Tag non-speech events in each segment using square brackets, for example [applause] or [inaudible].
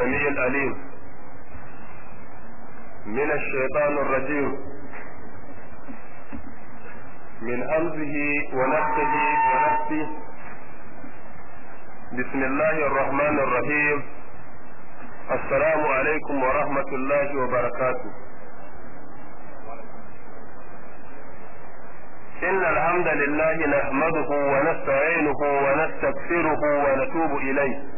السميع العليم من الشيطان الرجيم. من همزه ونفسه ونفسه. بسم الله الرحمن الرحيم. السلام عليكم ورحمة الله وبركاته. إن الحمد لله نحمده ونستعينه ونستغفره ونتوب إليه.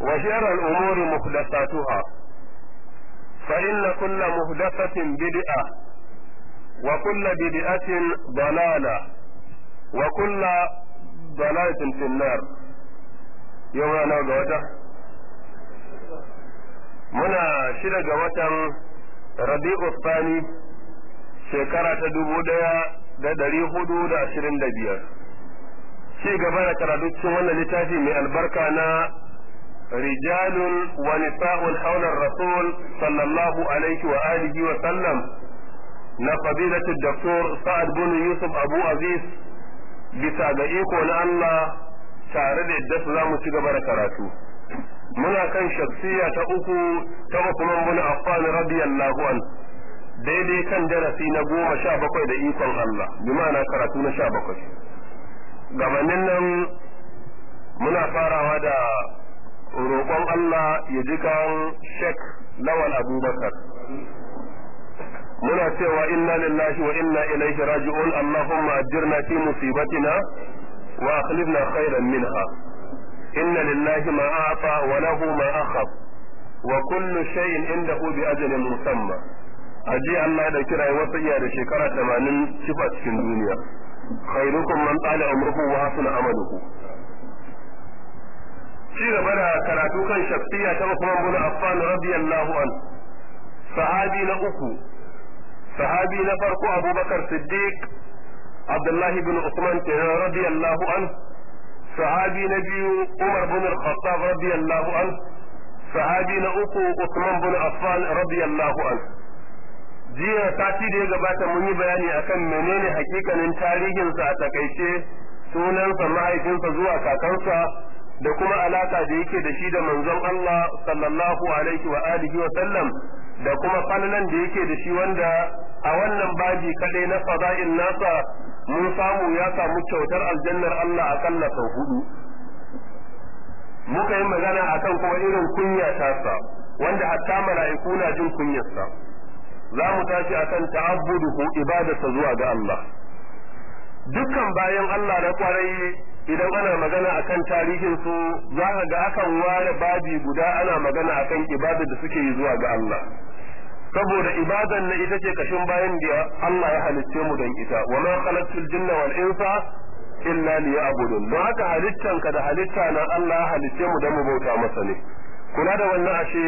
وشر الأمور محدثاتها فإن كل محدثة بدعة وكل بدعة ضلالة وكل ضلالة في النار يوم أنا وجه منا شرق وتن ربيع الثاني shekara ta dubu ɗaya da ɗari hudu da ashirin da biyar ci gaba da karatu cikin wannan littafi mai albarka na alaihi wa alihi wa sallam. Na fadilatu doktor sa'ad bin yusuf abu aziz bisa ga iko na Allah tare da yadda su za mu ci gaba da karatu. Muna kan shaksiya ta uku ta Uthman bin daidai kan darasi na goma sha bakwai da ikon Allah. Bi karatu na sha bakwai. Gabanin nan muna farawa da roƙon Allah ya ji kan Sheikh Lawal Abubakar. Muna cewa inna lillahi wa inna ilaihi raji'un Allahumma ajirna fi musibatina wa akhlifna khairan minha. Inna lillahi ma a'ta wa lahu ma akhadha wa kullu shay'in indahu bi ajalin musamma. A jiya Allah da kira wasu iya da shekara tamanin shifa cikin duniya. Khairukum man tsala umruhu wa hasuna amaluhu. Ci gaba da karatu kan shafiya ta Uthman bin Affan radiyallahu an sahabi na uku. Sahabi na farko Abubakar Siddiq Abdullah bin kenan radiyallahu an sahabi na biyu Umar bin Al-Khattab radiyallahu an sahabi na uku Uthman bin Affan radiyallahu an jiya sati da ya gabata mun yi bayani akan menene hakikanin tarihinsa a taƙaice sunansa mahaifinsa zuwa kakansa da kuma alaka da yake da shi da manzon Allah sallallahu alaihi wa alihi wa sallam da kuma falalan da yake da shi wanda a wannan baji kadai na fada'il nasa mun samu ya samu kyautar aljannar Allah akalla sau huɗu. Muka yi magana akan kuma irin kunya tasa wanda hatta mala'iku na jin kunyarsa. Za mu tashi akan ta'abbuduhu ibadarsa zuwa ga Allah. Dukkan bayan Allah na ƙwarai idan ana magana akan tarihin su za ka ga akan ware babi guda ana magana akan ibadar da suke yi zuwa ga Allah. Saboda ibadan na ita ce kashin bayan da Allah ya halicce mu don ita. Wa ma khalaqtul jinna wal insa illa liya'budun. Don haka halittanka da halitta na Allah ya halicce mu don mu bauta masa ne. Kula da wannan ashe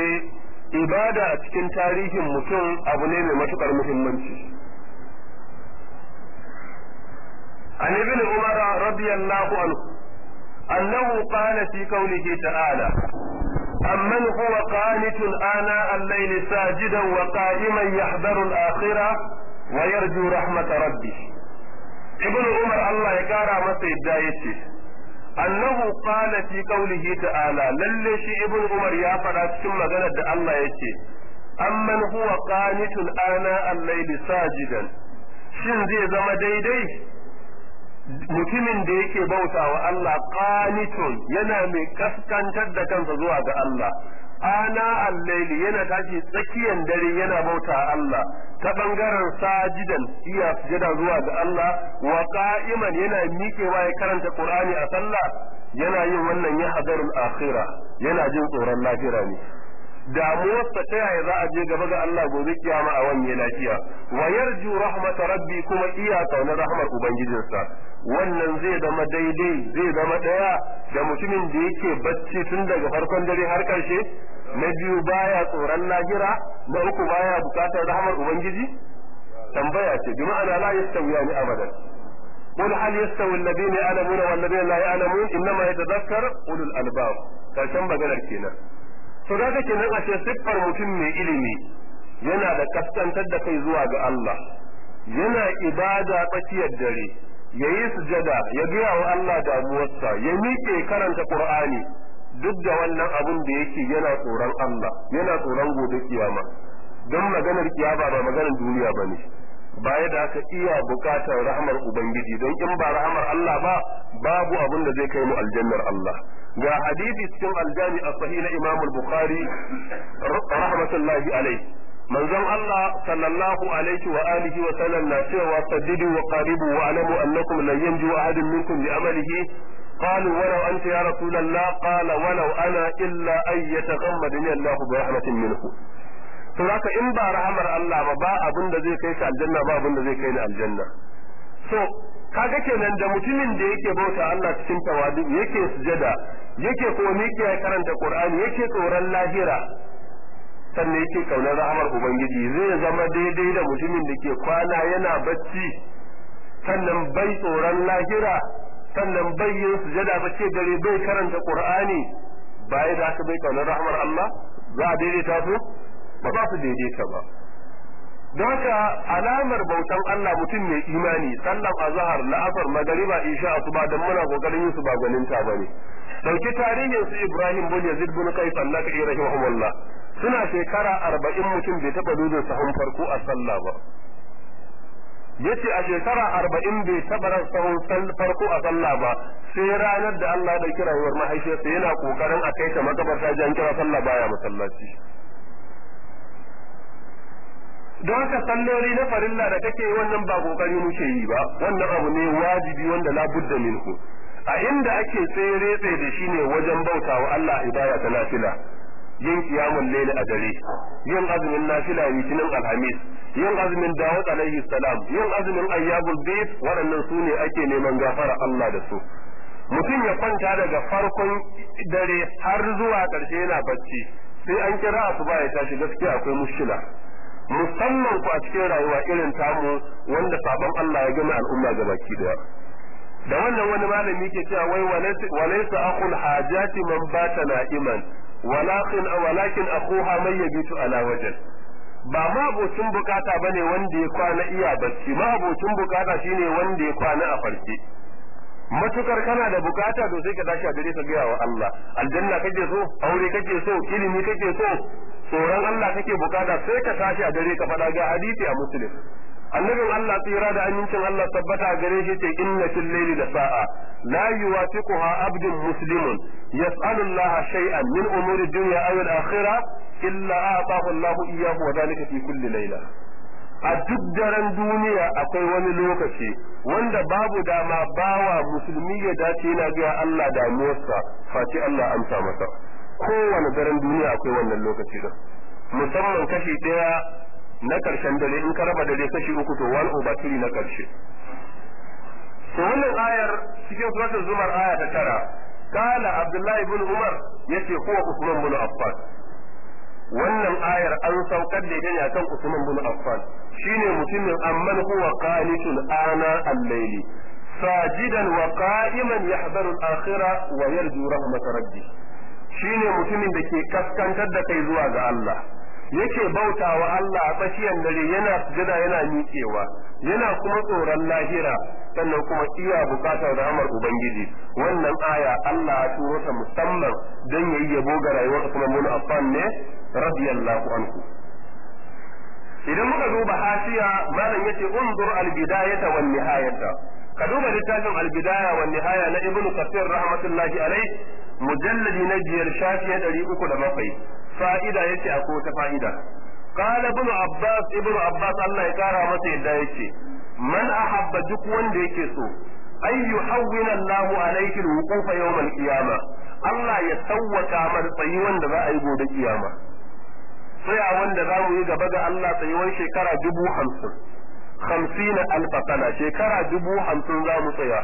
ibada a cikin tarihin mutum abu ne mai matuƙar muhimmanci. an ibn umar radiyallahu anhu annahu qala fi qawlihi ta'ala أمن هو قانت آناء الليل ساجدا وقائما يحذر الآخرة wa yarju rahmat rabbi ibn umar Allah ya kara masa yadda yace annahu qala fi qawlihi ta'ala lalle shi ibn umar ya faɗa cikin maganar da Allah yace amman huwa qanitun ana al-layli sajidan shin zai zama daidai mutumin da yake bauta wa Allah qanitun yana mai kaskantar da kansa zuwa ga Allah. Ana al-layli yana tashi tsakiyan dare yana bauta Allah. Ta ɓangaren sajidan iya sujada zuwa ga Allah. Wa qa'iman yana miƙewa ya karanta Qur'ani a sallah. Yana yin wannan ya hadarul akhirah yana jin tsoron lahira ne. damuwarsa ta yaya za a je gaba ga Allah gobe kiyama a wanye lafiya wa yarju rahmata rabbi kuma iya kaunar rahmar ubangijinsa wannan zai zama daidai zai zama daya da mutumin da yake bacci tun daga farkon dare har karshe na biyu baya tsoron lahira na uku baya bukatar rahmar ubangiji tambaya ce bi ma'ana la yastawiyani abadan قل هل يستوي الذين يعلمون والذين لا يعلمون انما يتذكر اولو الالباب كان بغلر kenan to da kake nan ashe siffar mutum mai ilimi yana da kaskantar da kai zuwa ga Allah yana ibada tsakiyar dare ya yi sujada ya gaya wa Allah damuwarsa ya miƙe karanta Qur'ani duk da wannan abun da yake yana tsoron Allah yana tsoron gobe kiyama. Don maganar kiyama ba maganar duniya ba ne baya da aka iya buƙatar rahmar ubangiji don in ba rahmar Allah ba babu abun da zai kai mu aljannar Allah. ga hadisi cikin aljami a sahih na Imam al-Bukhari rahmatullahi alaihi manzon Allah sallallahu alaihi wa alihi wa sallam na cewa saddidu wa qaribu wa alamu annakum lan yanju ahadun minkum bi amalihi قالوا ولو أنت يا رسول الله قال ولو أنا إلا أن يتغمدني الله برحمة منه to haka in ba rahamar Allah ba ba abin da zai kai ka aljanna ba abin da zai kai ni aljanna so kaga kenan da mutumin da yake bauta Allah cikin tawadu yake sujada yake kuma yake karanta Qur'ani yake tsoron lahira sannan yake ƙaunar rahamar ubangiji. Zai zama daidai da mutumin da ke kwana yana bacci sannan bai tsoron lahira sannan bai yin sujada ba ce dare bai karanta Qur'ani. Baya da haka bai ƙaunar rahamar Allah za a daidaita su? Ba za su daidaita ba. Don haka alamar bautan Allah mutum mai imani sallan azhar la'asar magariba isha asuba dan muna ƙoƙarin yin su ba gwaninta ba ne ɗauki tarihin su Ibrahim bin Yazid bin Qais Allah ka rahimahullah suna shekara 40 mutum bai taba dudin sahun farko a sallah ba. Yace a shekara 40 bai taba ran sahun farko a sallah ba sai ranar da Allah da rayuwar mahaifiyarsa yana ƙoƙarin a kai ta makabarta jan kira sallah baya masallaci. Don haka salloli na farilla da kake wannan ba ƙoƙari muke yi ba. Wannan abu ne wajibi wanda la budda minhu. A inda ake tsere da shi ne wajen bautawa Allah ibada ta nafila. Yin qiyamul layl a dare. Yin azumin nafila litinin alhamis. Yin azumin dawud alaihi salam. Yin azumin ayyabul bayt. Waɗannan su ne ake neman gafara Allah da su. Mutum ya kwanta daga farkon dare har zuwa ƙarshe yana bacci. Sai an kira asuba ya tashi gaskiya akwai mushkila. Musamman ku a cikin rayuwa irin tamu wanda sabon Allah ya gama al'umma gabaki ɗaya. Da wannan wani malami ke cewa wai walaysa akhul hajati man bata na'iman walakin walakin akhuha man yabitu ala wajh ba ma abocin buƙata ba ne wanda ya kwana iya bacci ma abocin buƙata shine wanda ya kwana a farke. Matuƙar kana da buƙata to sai ka tashi a dare ka gaya wa Allah. Aljanna kake so aure kake so ilimi kake so tsoron Allah kake buƙata sai ka tashi a dare ka. Faɗa ga hadisi a muslim. Annabin Allah tsira da amincin Allah tabbata a gare shi ce inna fil layli da sa'a la yuwafiquha abdun muslimun yas'alu Allah shay'an min umuri dunya aw al-akhirah illa a'tahu Allah iyyahu wa dhalika fi kulli layla. A duk daren duniya akwai wani lokaci wanda babu dama bawa musulmi ya dace yana ga Allah damuwarsa face Allah amsa masa. Kowane daren duniya akwai wannan lokaci da musamman kashi ɗaya na ƙarshen dare in ka raba dare kashi uku to one over na ƙarshe to wannan ayar cikin suratul zumar aya ta tara kala abdullahi ibn umar ya ce ko usman ibn affan. Wannan ayar an saukar da ita ne akan usman ibn affan. Shine mutumin amman huwa qanitun ana al-layli. Sajidan wa qa'iman yahdharu al-akhirah wa yarju rahmat rabbih shine mutumin da ke kaskantar da kai zuwa ga Allah. Yake bautawa Allah a tsakiyar dare yana sujada yana miƙewa yana kuma tsoron lahira sannan kuma iya buƙatar rahamar ubangiji. Wannan aya Allah ya turo ta musamman don yayi yabo ga rayuwar Usman bin Affan ne radiyallahu anhu idan muka duba hasiya malam yace unzur al-bidayata wan nihayata ka duba littafin al-bidaya wan nihaya na ibnu kathir rahmatullahi alayh mujalladi na biyar shafi ɗari uku da bakwai fa'ida yace akwai wata fa'ida قال ابن عباس ابن عباس الله يكرم masa yadda yace man ahabba duk wanda yake so ay yuhawwina Allah alayhi al-wuquf yawm al-qiyamah Allah ya sawwaka mar tsayi wanda za a yi gobe kiyama Tsaya wanda za mu yi gaba ga Allah tsayuwar shekara dubu hamsin. Hamsin alfa sana shekara dubu hamsin za mu tsaya.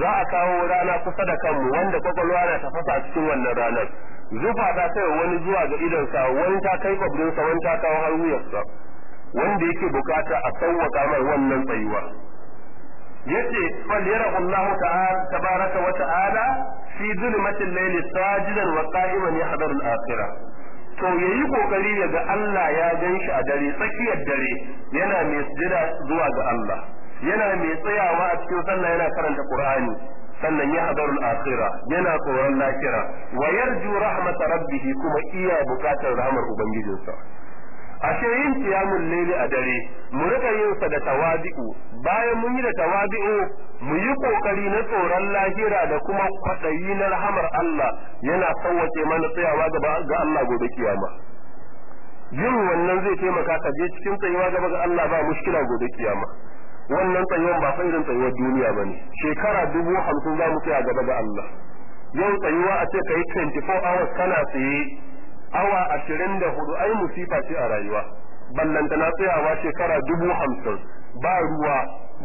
Za a kawo rana kusa da kanmu wanda ƙwaƙwalwa na tafasa a cikin wannan ranar. Zufa ta kai wani zuwa ga idonsa wani ta kai kwabrinsa wani ta kawo har wuyarsa. Wanda yake buƙata a sauwaka mai wannan tsayuwa. Yace fal Allah ta'ala tabaraka wa ta'ala fi zulmatil layli sajidan wa qa'iman al-akhirah to yayi ƙoƙari ya ga Allah ya gan shi a dare tsakiyar dare yana mai sujada zuwa ga Allah. Yana mai tsayawa a cikin sallah yana karanta Qur'ani. Sannan ya hadarul akhira yana tsoron lakira wa yarju rahmat rabbih kuma iya buƙatar rahmar ubangijinsa. Ashe yin qiyamul layli a dare mu riƙa yin sa da tawadi'u. Bayan mun yi da tawadi'u mu yi ƙoƙari na tsoron lahira da kuma kwadayi na rahamar Allah. Yana sauwace mana tsayawa gaba ga Allah gobe kiyama. Yin wannan zai taimaka ka je cikin tsayawa gaba ga Allah ba mushkila gobe kiyama. Wannan tsayuwan ba fa irin tsayuwar duniya ba ne shekara dubu hamsin za mu tsaya gaba ga Allah. Yau tsayuwa a ce ka yi 24 hours kana tsaye awa ashirin da huɗu ai musifa ce a rayuwa. Ballanta na tsayawa shekara dubu hamsin. Ba ruwa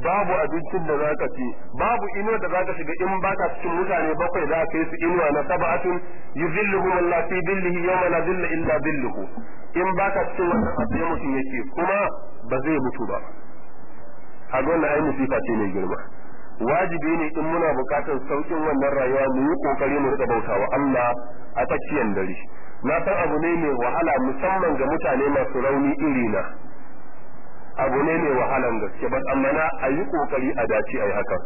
babu abincin da za ka ci babu inuwa da za ka shiga in baka cikin mutane bakwai za ka yi su inuwa na sab'atun. Yuzilluhum Allah fi dillihi yawma la dilla illa dilluhu in baka cikin wannan asiri mutum yake kuma ba zai mutu ba. A wannan ai musifa ce mai girma. Wajibi ne in muna buƙatar saukin wannan rayuwa mu yi ƙoƙari mu riƙa bautawa Allah a tsakiyar dare. Na san abu ne mai wahala musamman ga mutane masu rauni iri na abu ne mai wahalan gaske ba amma na a yi ƙoƙari a dace a yi haka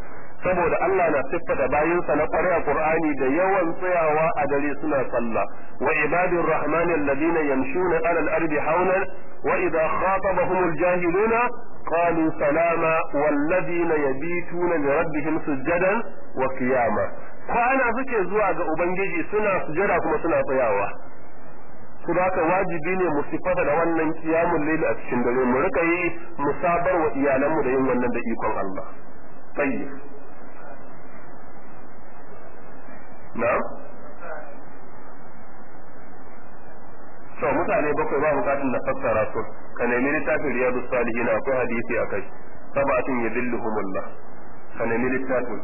saboda Allah na siffata bayinsa na ƙwarai a Qur'ani da yawan tsayawa a dare suna sallah. Wa ibadur rahmani alladhina yamshuna ala al-ardi hawlan wa idha khatabahum al-jahiluna walladhina yabituna li rabbihim sujadan wa qiyama kwana suke zuwa ga ubangiji suna sujada kuma suna tsayawa su haka wajibi ne mu sifata da wannan kiyamun laili a cikin dare mu riƙa yi mu sabar wa iyalanmu da yin wannan da ikon Allah tayyib na'am to mutane bakwai ba bukatun da fassara su. Ka nemi littafin riyadu salihin akwai hadisi akai sabatun yadilluhumullah. Ka nemi littafin.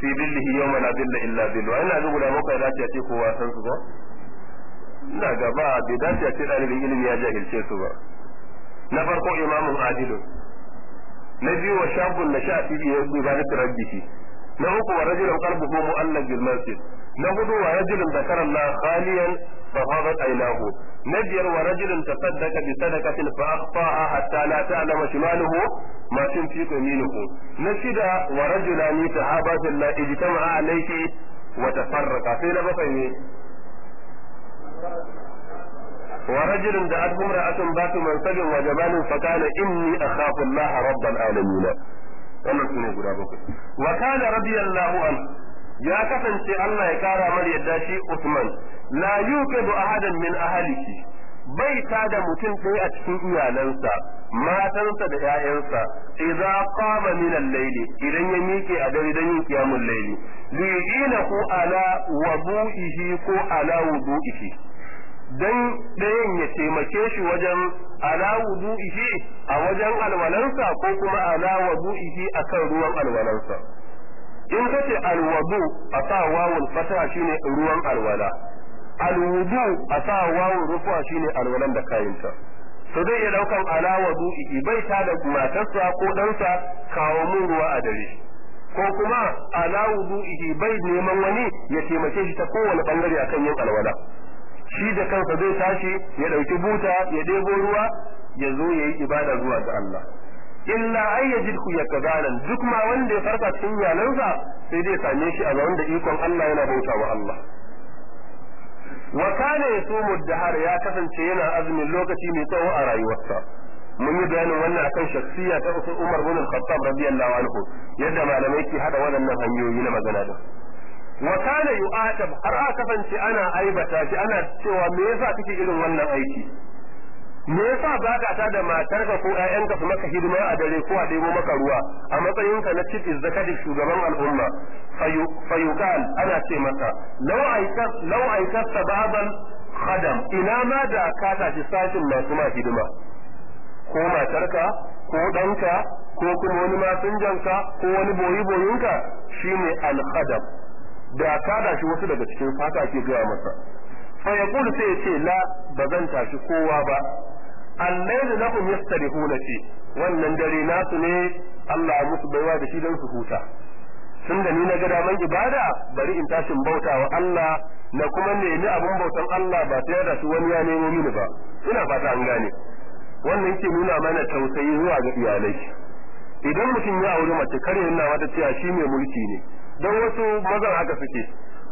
Fi dillihi yawma la dilla illa dillu ina ga guda bakwai da ce kowa san su ba. Ina ga ba bai dace a ce ɗalibin ilimi ya jahilce su ba. Na farko imamun adilu na biyu wa shabun na sha fi biyu ibadatu rabbihi na uku wa rajulun qalbuhu mu'allaq bil masjid. Na huɗu wa rajulun zakara Allah khaliyan fa fadat aynahu. na biyar wa rajulun tasaddaqa bi sadaqatin fa akhfaha hatta la ta'lama shimaluhu ma tunfiqu yaminuhu na shida wa rajulani sahabatu la ijtama'a alayhi wa tafarraqa sai na bakwai ne wa rajulun da adhum ra'atun batu mansabin wa jabalin fa kana inni akhafu Allah rabbal alamin wannan su ne guda bakwai wa kana radiyallahu anhu ya kasance Allah ya kara mar yadda shi Usman. La yuqidu ahadan min ahlihi. Bai ta da mutum ɗaya a cikin iyalansa matansa da ƴaƴansa. Idza qama min al-layli idan ya miƙe a dare dan yin qiyamul layli. Li yu'inahu ala wudu'ihi ko ala wudu'ihi. Dan ɗayan ya taimake shi wajen ala wudu'ihi a wajen alwalansa ko kuma ala wudu'ihi akan ruwan alwalansa. In kace alwudu a sa wawul fata shine ruwan alwala. Alwudu a sa wawul rufa shine alwalan da kayinta to zai iya ɗaukan ala wudu'ihi bai ta da matarsa ko ɗansa kawo mun ruwa a dare. Ko kuma ala wudu'ihi bai neman wani ya taimake shi ta kowane ɓangare akan yin alwala. Shi da kansa zai tashi ya ɗauki buta ya ɗebo ruwa ya zo ya yi ibada zuwa ga Allah. Illa ay yajidku yakzalan duk ma wanda ya farka cikin iyalansa sai dai same shi a zaman da ikon Allah yana bauta wa Allah. Wa kana yasumu dahar ya kasance yana azumin lokaci mai tsawo a rayuwarsa. Mun yi bayanin wannan akan shakhsiya ta Usu Umar bin Al-Khattab radiyallahu anhu yadda malamai ke hada waɗannan hanyoyi na magana da wa kana yu'atab har aka kasance ana aibata shi ana cewa me yasa kake irin wannan aiki? Me yasa ba ka ta da matarka ko ƴaƴanka su maka hidima a dare ko a ɗebo maka ruwa? A matsayinka na chief executive shugaban al'umma. Fayuqal ana ce masa. Law aikas law aikasta ba'dan khadam. Ina ma da ka tashi sashin masu ma hidima? Ko matarka ko ɗanka ko kuma wani masinjanka ko wani boyi boyinka shine al-khadam. Da ka dashi wasu daga cikin fata ke gaya masa. Fa yaqulu sai ce la ba zan tashi kowa ba. Allailu lahum yastarihuna wannan dare nasu ne Allah ya musu baiwa da shi don su huta. Tun da ni na ga daman ibada bari in tashin bauta wa Allah na kuma nemi abin bautan Allah ba sai da shi wani ya nemo mini ba. Ina fata an gane. Wannan ke nuna mana tausayi zuwa ga iyalai. Idan mutum ya auri mace kare yana wata cewa shi mai mulki ne. Don wasu mazan haka suke.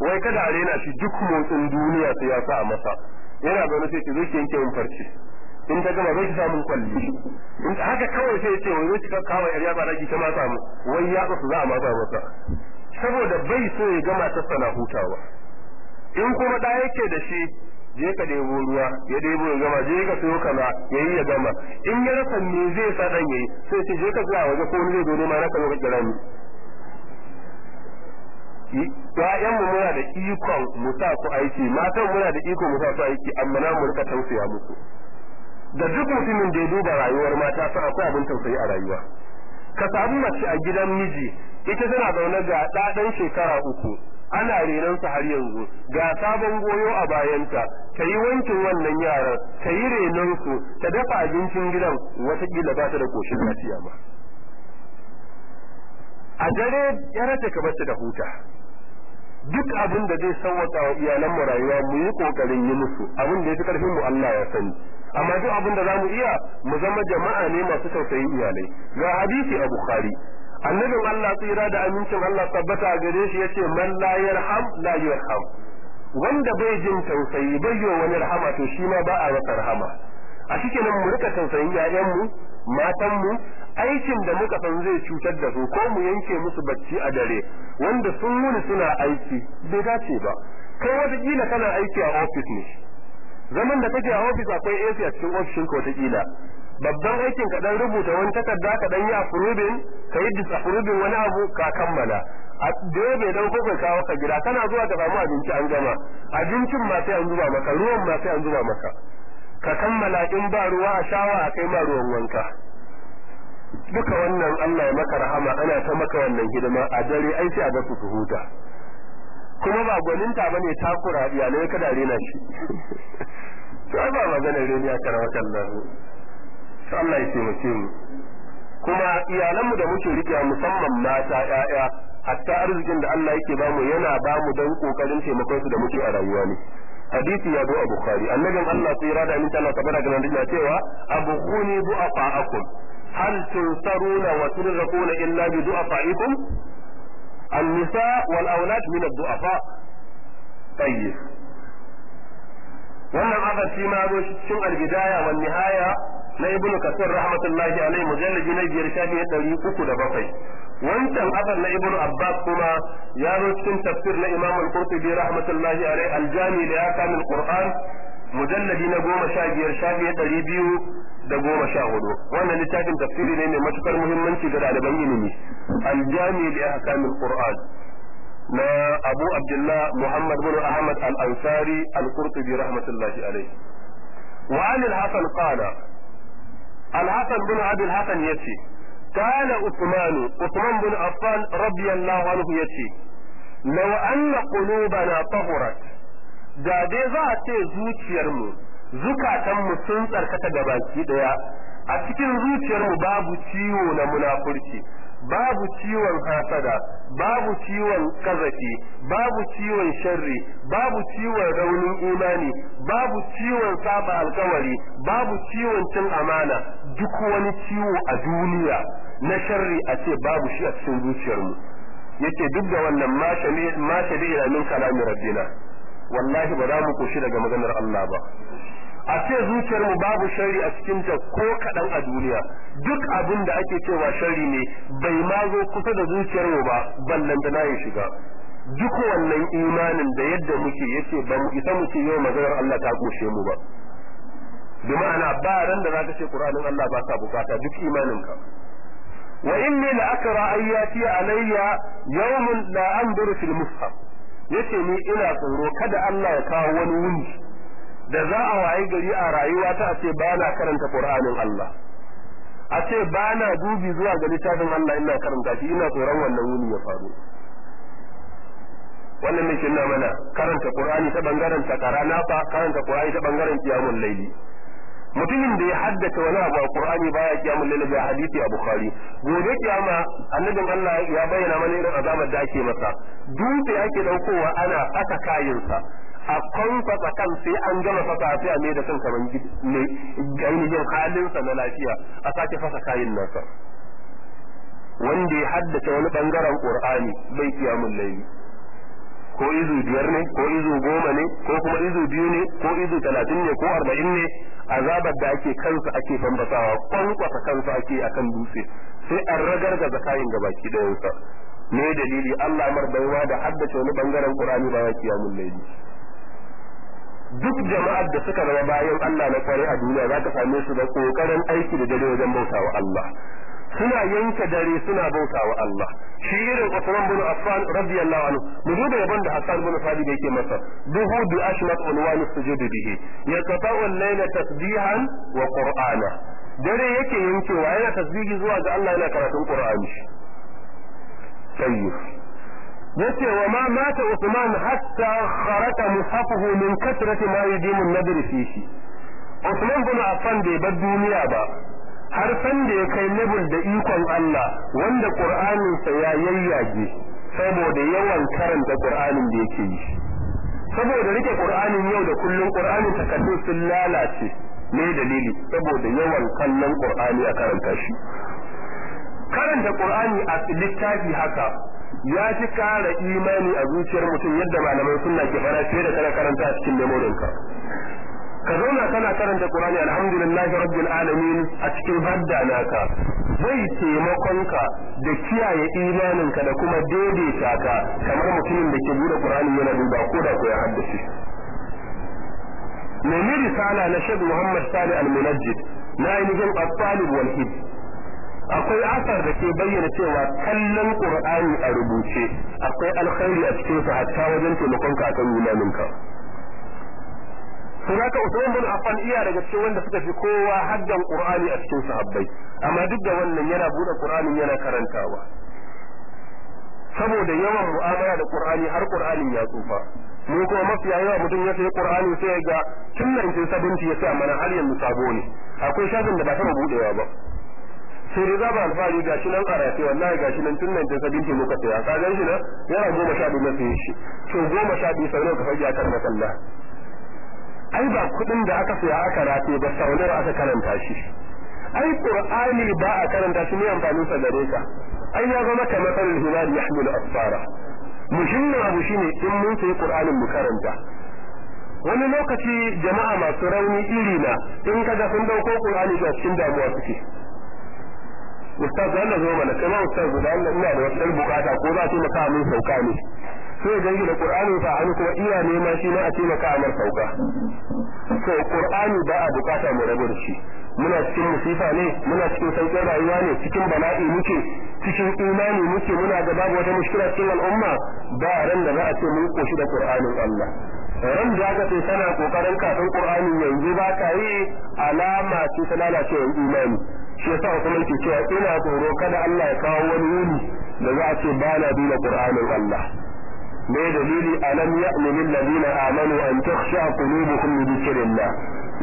Wai kada a rena shi duk motsin duniya sai ya sa a masa. Yana zaune sai ki zo ki yanke mun farce. In ta gama zai samu kwalli. In haka kawai sai ce wai zai ka kawo yar yaba daki ta ma samu. Wai ya su za a masa masa. Saboda bai so ya gama ta sana hutawa. In kuma da yake da shi je ka debo ruwa ya debo ya gama je ka sayo kaza yayi ya gama. In ya rasa me zai sa dan yayi sai ce je ka zuwa waje ko wani zai zo ne ma raka ka kira ni. Ya'yan mu muna da ikon mu sa aiki matan muna da ikon mu sa aiki amma na mu riƙa tausaya musu. Da duk mutumin da ya duba rayuwar mata sa akwai abin tausayi a rayuwa. Ka samu mace a gidan miji ita tana zaune ga ɗaɗan shekara uku ana renon su har yanzu ga sabon goyo a bayanta ta yi wankin wannan yaran ta yi renon su ta dafa abincin gidan wataƙila ba ta da koshin lafiya ba a dare ya rata ka bata da huta. Duk abin da zai sauwaka wa iyalan mu rayuwa mu yi ƙoƙarin yi musu abin da ya fi ƙarfin mu Allah ya sani. Amma duk abin da za mu iya mu zama jama'a ne masu tausayin iyalai. Ga hadisi a bukhari. Annabin Allah tsira da amincin Allah tabbata a gare shi ya ce man la yarham la yarham. Wanda bai jin tausayi bai yi wani rahama to shi ma ba a masa rahama. A cikin mu riƙa tausayin ƴaƴanmu matanmu aikin da muka san zai cutar da su ko mu yanke musu bacci a dare wanda sun wuni suna aiki bai dace ba. Kai wata kana aiki a ofis ne. Zaman da kake a ofis akwai AC a cikin ofishin ka wata babban aikin ka dan rubuta wani takarda ka dan yi approving ka yi disapproving wani abu ka kammala. A da bai dan kuka kawo ka gida kana zuwa ka samu abinci an gama. Abincin ma sai an zuba maka ruwan ma sai an zuba maka. Ka kammala in ba ruwa a shawa a kai ma ruwan wanka. Duka wannan Allah ya maka rahama ana ta maka wannan hidima. A dare ai sai a ga su huta. Kuma ba gwaninta ba ne takura iyalai kada rena shi. To ba maganar reni a kana watan nan. To Allah ya taimake mu. Kuma iyalanmu da muke riƙe musamman mata ƴaƴa hatta arzikin da Allah yake ba mu yana ba mu dan ƙoƙarin taimakon su da muke a rayuwa ne. Hadisi ya zo a bukhari. Annabin Allah sai rada min Allah tabaraka wa ta'ala cewa abukhuni du'afa'akum. Hal tunsaruna wa turzaquna illa bi du'afa'ikum? النساء والأولاد من الضعفاء طيب wannan aka shi ma zo cikin albidaya wa nihaya na ibnu kasir rahmatullahi alaihi mujalladi na biyar shafi ɗari uku da bakwai wancan asar na ibnu abbas kuma ya zo cikin tafsir na imam al-qurtubi rahmatullahi alaihi aljami da ya kamil qur'an mujalladi na goma sha biyar shafi ɗari biyu da goma sha hudu wannan littafin tafsiri ne mai matukar muhimmanci ga ɗaliban ilimi aljami da ahkamul qur'an na abu abdullah muhammad bin ahmad al-ansari al-qurtubi rahmatullahi alayhi wa an al-hasan qala al-hasan bin abi al-hasan ya ce kana usman usman bin affan radiyallahu anhu ya ce law anna da dai za a ce zuciyarmu zukatanmu sun tsarkata gabaki ɗaya a cikin zuciyarmu babu ciwo na munafurci babu ciwon hasada babu ciwon kazafi babu ciwon sharri babu ciwon raunin imani babu ciwon saba alkawari babu ciwon cin amana duk wani ciwo a duniya na sharri a ce babu shi a cikin zuciyarmu. Yake duk da wannan ma shabi ila min kalamin rabbina. Wallahi ba za mu koshi daga maganar Allah ba. A ce zuciyar mu babu shari a cikin ta ko kaɗan a duniya. Duk abin da ake cewa shari ne bai ma zo kusa da zuciyar mu ba ballan da na ya shiga. Duk wannan imanin da yadda muke ya ce ba mu isa mu ce yau maganar Allah ta koshe mu ba. Bi ma'ana ba ran da zaka ce Qur'anin Allah ba ka buƙata duk imaninka. Wa inni la akra ayati alayya yawmun la anzuru fil mushaf. Yace ni ina tsoro kada Allah ya kawo wani wuni. Da za a waye gari a rayuwa ta a ce ba na karanta Qur'anin Allah. A ce ba na dubi zuwa ga littafin Allah ina karanta shi ina tsoron wannan wuni ya faru. Wannan ne kin mana karanta Qur'ani ta ɓangaren takara nafa karanta Qur'ani ta ɓangaren qiyamul layli. Mutumin da ya haddace wani abu a Qur'ani baya qiyamul layli ga hadisi a Bukhari. Gobe kiyama annabin Allah ya bayyana mana irin azabar da ake masa. Dutse ake daukowa ana fasa kayinsa. A kwankwasa kan sai an gama fasa sai a mai da kan kaman ne ainihin halinsa na lafiya a sake fasa kayin nasa. Wanda ya haddace wani ɓangaren Qur'ani bai qiyamul layli ko izu biyar ne ko izu goma ne ko kuma izu biyu ne ko izu talatin ne ko arba'in ne azabar da ake kansu ake bambasawa kwankwasa kansu ake akan dutse sai an ragargaza kayan gabaki ɗayansa. Ne dalili? Allah mar baiwa da haddace wani ɓangaren Qur'ani ba ya kiyamun laili. Duk jama'ar da suka zama bayan Allah na kware a duniya za ka same su da ƙoƙarin aiki da dare wajen bautawa Allah. Suna yanke dare suna bauta wa Allah. Shi irin Usman bin Affan radiyallahu anhu mu duba yaban da Hassan bin Sabit yake masa duhu bi ashmat unwan sujud bihi yaqta'u al-layla tasbihan wa qur'ana. Dare yake yankewa yana tasbihi zuwa ga Allah yana karatun Qur'ani. Tayyib. Ya ce wa ma mata Usman hatta kharaqa mushafahu min kasrati ma yudimu an-nadr fihi Usman bin Affan bai bar duniya ba har san da ya kai level da ikon Allah wanda Qur'anin sa ya yayyage saboda yawan karanta Qur'anin da yake yi. Saboda riƙe Qur'anin yau da kullun Qur'anin takaddu sun lalace ne dalili? Saboda yawan kallon Qur'ani a karanta shi. Karanta Qur'ani a littafi haka ya fi kara imani a zuciyar mutum yadda malaman sunna ke fara fiye da kana karanta a cikin memorinka ka. Zauna kana karanta Qur'ani alhamdulillahi rabbil alamin a cikin hadda naka zai taimakonka da kiyaye imaninka da kuma daidaita ka kamar mutumin da ke buɗe Qur'ani yana duba ko da ko ya haddace. Nemi risala na Sheikh Muhammad Sani al-Munajjid na ainihin at-talib wal hib akwai asar da ke bayyana cewa kallon Qur'ani a rubuce akwai alkhairi a cikin sa hatta wajen taimakonka akan imaninka to haka Usman bin Affan iya daga cikin wanda suka fi kowa haddan Qur'ani a cikin sahabbai. Amma duk da wannan yana buɗe Qur'anin yana karantawa. Saboda yawan mu'amala da Qur'ani har Qur'anin ya tsufa. Mu kuma mafiya yawa mutum ya sayi Qur'ani sai ga tun nan sai sabunci ya sa mana har yanzu sabo ne. Akwai shafin da ba taɓa budewa ba. Sai riga ba alfahari gashi nan karafe wallahi nan tun nan sai sabunci muka saya ka gan shi na yana goma sha biyu na saye shi. To goma sha biyu sau ka fage a kan masalla? Ai ba kuɗin da aka saya aka rataye ba sau aka karanta shi. Ai qur'ani ba a karanta shi ne amfanin sa gare ka? Ai ya zama kamar sanin hilal yahmil asfara. Muhimmin abu shine in mun sayi qur'anin mu karanta. Wani lokaci jama'a masu rauni iri na in kaga sun ɗauko qur'ani ga cikin damuwa suke. Ustaz Allah zo mana. Kai ma ustaz da Allah ina da wata buƙata ko za ta maka min sauka ne. Sai gangi da Qur'ani fa hannu kuma iya nema shi na a ce maka amar sauka. To Qur'ani ba a buƙata mu rabu da shi. Muna cikin musifa ne muna cikin sauƙin rayuwa ne cikin bala'i muke cikin imani muke muna da babu wata mushkila cikin al'umma ba ran da za a ce mun koshi da Qur'anin Allah. Ran da aka ce kana ƙoƙarin kafin Qur'ani yanzu ba ka yi alama ce ta lalacewar imani. Shi yasa kuma yake cewa ina tsoro kada Allah ya kawo wani wuni da za a ce ba na duba Qur'anin Allah me dalili alam ya'ni lil ladina amanu an takhsha qulubuhum li dhikrillah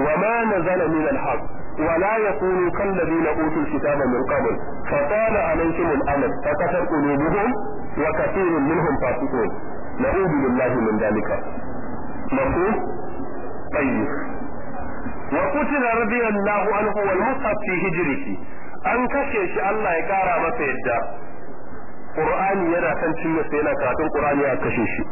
wa ma nazala min al-haq ولا يكونوا كالذين اوتوا الكتاب من قبل فطال عليهم الامد فكسر قلوبهم وكثير منهم فاسقون نعوذ بالله من ذلك مفهوم طيب wa kutila radiyallahu anhu wal mushaf fi hijrihi an kashe shi Allah ya kara masa yadda. Qur'ani yana kan cinye sai yana karatun Qur'ani ya kashe shi.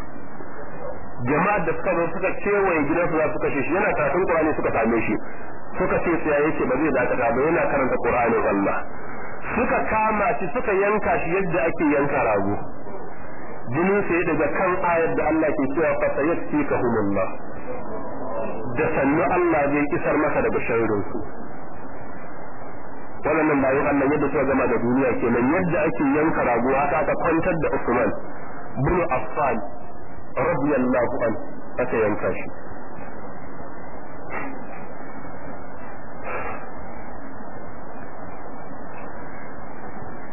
Jama'a da suka zo suka kewaye gidansu za su kashe shi yana karatun Qur'ani suka same shi. Suka ce sai yake ba zai dakata ba yana karanta Qur'ani Allah suka kama shi suka yanka shi yadda ake yanka rago. Jinin sai daga kan ayar da Allah ke cewa fa sayyatika humullah da sannu Allah zai isar masa daga sharrin su wannan bayan Allah yadda suka gama da duniya kenan yadda ake yanka rago haka aka kwantar da Usman bin Affan radiyallahu an aka yanka shi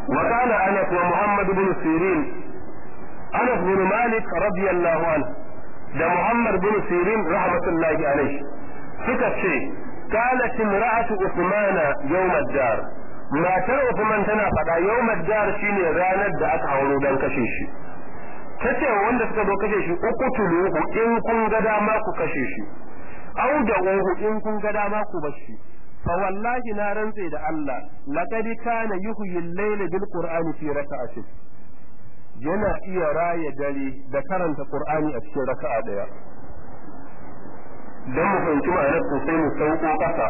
وكان انس ومحمد بن سيرين انس بن مالك رضي الله عنه ده محمد بن سيرين رحمة الله عليه سكت قالت امرأة عثمان يوم الدار ما ترى عثمان تنا فدا يوم الدار شيني ranar da aka hauro dan kashe shi tace wanda suka zo kashe shi uku tuluhu in kun ga dama ku kashe shi au da uhu in kun ga dama ku bar shi fa wallahi na rantse da Allah laqad kana yuhyi al-layla bil qur'ani fi raka'atin yana iya raya dare da karanta qur'ani a cikin raka'a ɗaya. Dan mu fahimci ma'anar ko sai mu sauko kasa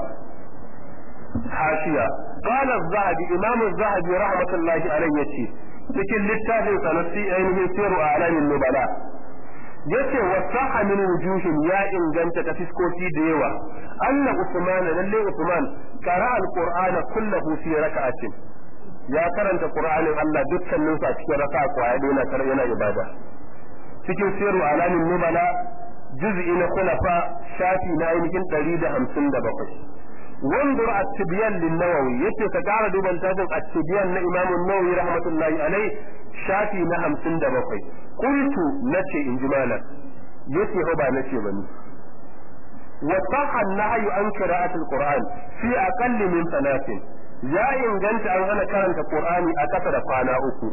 hashiya. Qala az-zahabi imam az-zahabi rahmatullahi alayhi ya ce cikin littafin sanasi ainihin siru alamin nubala ya ce wasaha min wujuhin ya inganta ta fiskoki da yawa. Anna usman lalle usman qara alqur'ana kullahu fi raka'atin. Ya karanta qur'anin Allah dukkanin sa cikin raka'a ƙwaya da yana kar yana ibada. Cikin siru alamin nubala juz'i na khulafa shafi na ainihin 157 wanzur at-tibyan lin-nawawi ya ce ka gara duban tafin at-tibyan na imam an-nawawi rahmatullahi alayhi shafi na 57 qultu nace in ji malam ya ce ho ba nace ba ne wa sahha an-nahyu an qira'ati al-qur'an fi aqall min thalathin ya inganta an hana karanta qur'ani a kasa da kwana uku.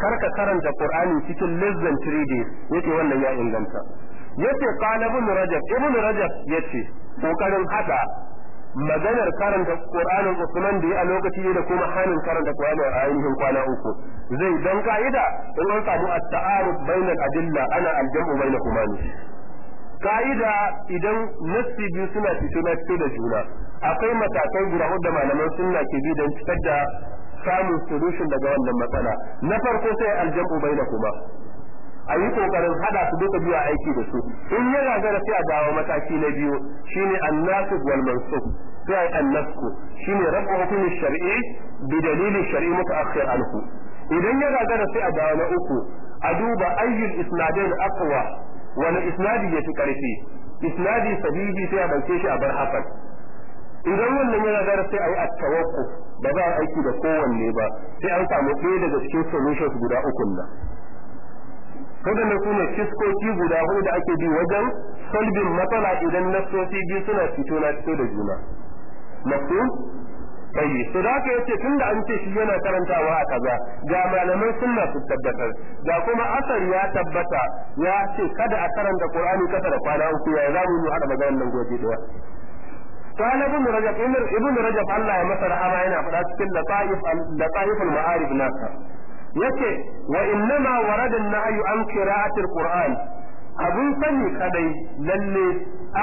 Kar ka karanta qur'ani cikin less than 3 days. Yace wannan ya inganta. Yace qala ibn rajab ibn rajab ya ce ƙoƙarin hada maganar karanta Qur'anin Usman da ya a lokaci da kuma hanin karanta Qur'ani a ainihin kwana uku. Zai dan ka'ida in an samu at-ta'aruf bainal adilla ana al-jam'u bainakuma ne ka'ida idan nassi biyu suna fito na fito da juna akwai matakai guda huɗu malaman sunna ke bi don fitar da samun solution daga wannan matsala. Na farko sai al-jam'u bainakuma. A yi ƙoƙarin hada su duka biyu aiki da su. In ya gagara sai a dawo mataki na biyu shine annasu wal mansub. Sai ai annasku. Shine rabu hukumi shar'i bi dalili shar'i mutaakhir anhu. Idan ya gagara sai a dawo na uku a duba ayyul isnadain aqwa. Wani isnadi yafi ƙarfi. Isnadi sahihi sai a ɗauke shi a bar hakan idan wannan ya gagara sai a yi ba za a aiki da kowanne ba. Sai an samu ɗaya daga cikin solutions guda uku nan. Waɗanda su ne fiskoki guda huɗu da ake bi wajen solbin matsala idan nassosi biyu suna fito na fito da juna. Mafhum? bai su da ka yace tunda an ce shi yana karantawa a kaza ga malaman sunna su tabbatar ga kuma asar ya tabbata ya ce kada a karanta qur'ani kasa da kwana uku ya za mu hada maganar nan gobe daya قال ابن رجب ابن رجب الله ya masa rahama yana faɗa cikin lataif lataif al-ma'arif nasa yace wa innama warada an-nahyu an qira'ati al-qur'an abun sani kadai lalle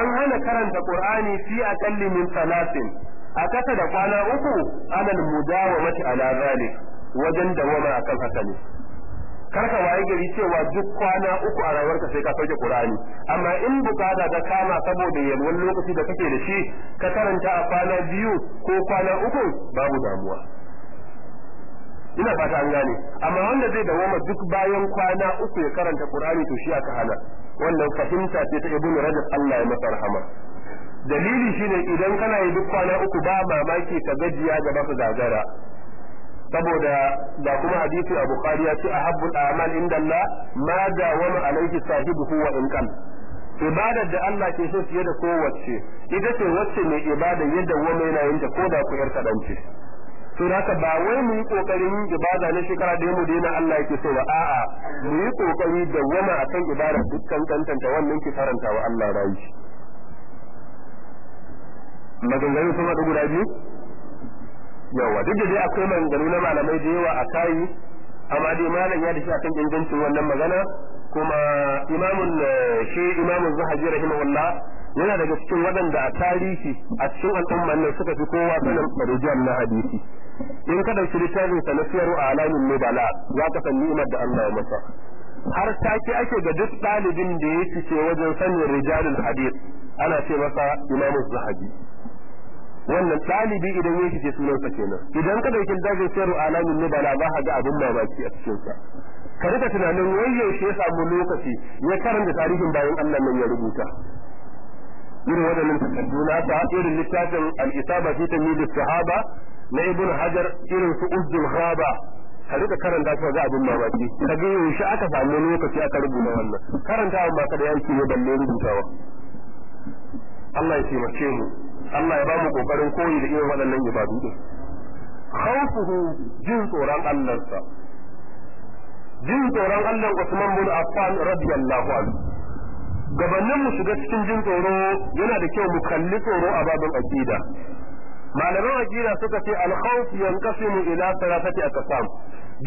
an hana karanta qur'ani fi aqalli min salatin a kasa da kwana uku alal mudawamati ala zalik wajen dawama akan haka ne. Karka waye gari cewa duk kwana uku a rayuwarka sai ka sauke qur'ani. Amma in buƙata ta kama saboda yalwan lokaci da kake da shi ka karanta a kwana biyu ko kwana uku babu damuwa. Ina fata an gane. Amma wanda zai dawoma duk bayan kwana uku ya karanta Qur'ani to shi aka hana. Wannan fahimta ce ta Ibn Rajab Allah ya masa rahama. Dalili shine idan kana yi duk kwana uku ba mamaki ka gajiya ga baka gagara. Saboda da kuma hadisi a Bukhari ya ce ahabbul a'mal inda Allah ma dawama alayhi sahibuhu wa in qal ibadar da Allah ke so fiye da kowace ita ce wacce mai ibada yadda wani yana yin ko da ku yar kaɗan ce. To haka ba wai mu yi ƙoƙarin ibada na shekara da mu daina Allah yake so ba a'a mu yi ƙoƙari da wama akan ibada dukkan kantanta wannan ki faranta wa Allah rayi maganganu sun haɗu guda biyu? Yawa duk da dai akwai maganganu na malamai da yawa a kayi amma dai malam ya da shi akan ingancin wannan magana kuma imamun shi imamun zahabi rahimahullah yana daga cikin waɗanda a tarihi a cikin al'umman nan suka fi kowa sanin rijal na hadisi. In ka ɗauki littafin sa na siyaru a alamin nubala za ka san ni'imar da Allah ya masa. Har take ake ga duk ɗalibin da ya fice wajen sanin rijalul hadis ana ce masa imamu zahabi. Wannan ɗalibi idan ya fice sunansa kenan. Idan ka ɗauki littafin siyaru a alamin nubala ka ga abin mamaki a cikin sa ka riƙa tunanin wai yaushe ya samu lokaci ya karanta tarihin bayan Allah nan ya rubuta. Irin waɗannan takardu na ta irin littafin al-isaba fi tamyiz sahaba na ibn hajar irin su uzdul ghaba. Ka riƙa karanta ka ga abin mamaki. Ka ga yaushe aka samu lokaci aka rubuta wannan. Karantawa ba ka da yanki ne balle rubutawa. Allah ya taimake mu. Allah ya ba mu ƙoƙarin koyi da irin waɗannan ibadu din. Khawfuhu jin tsoron Allah jin tsoron Allah Usman bin Affan radiyallahu anhu. Gabanin mu shiga cikin jin tsoro yana da kyau mu kalli tsoro a babin aqida. Malaman aqida suka ce al-khawf yanqasimu ila thalathati aqsam.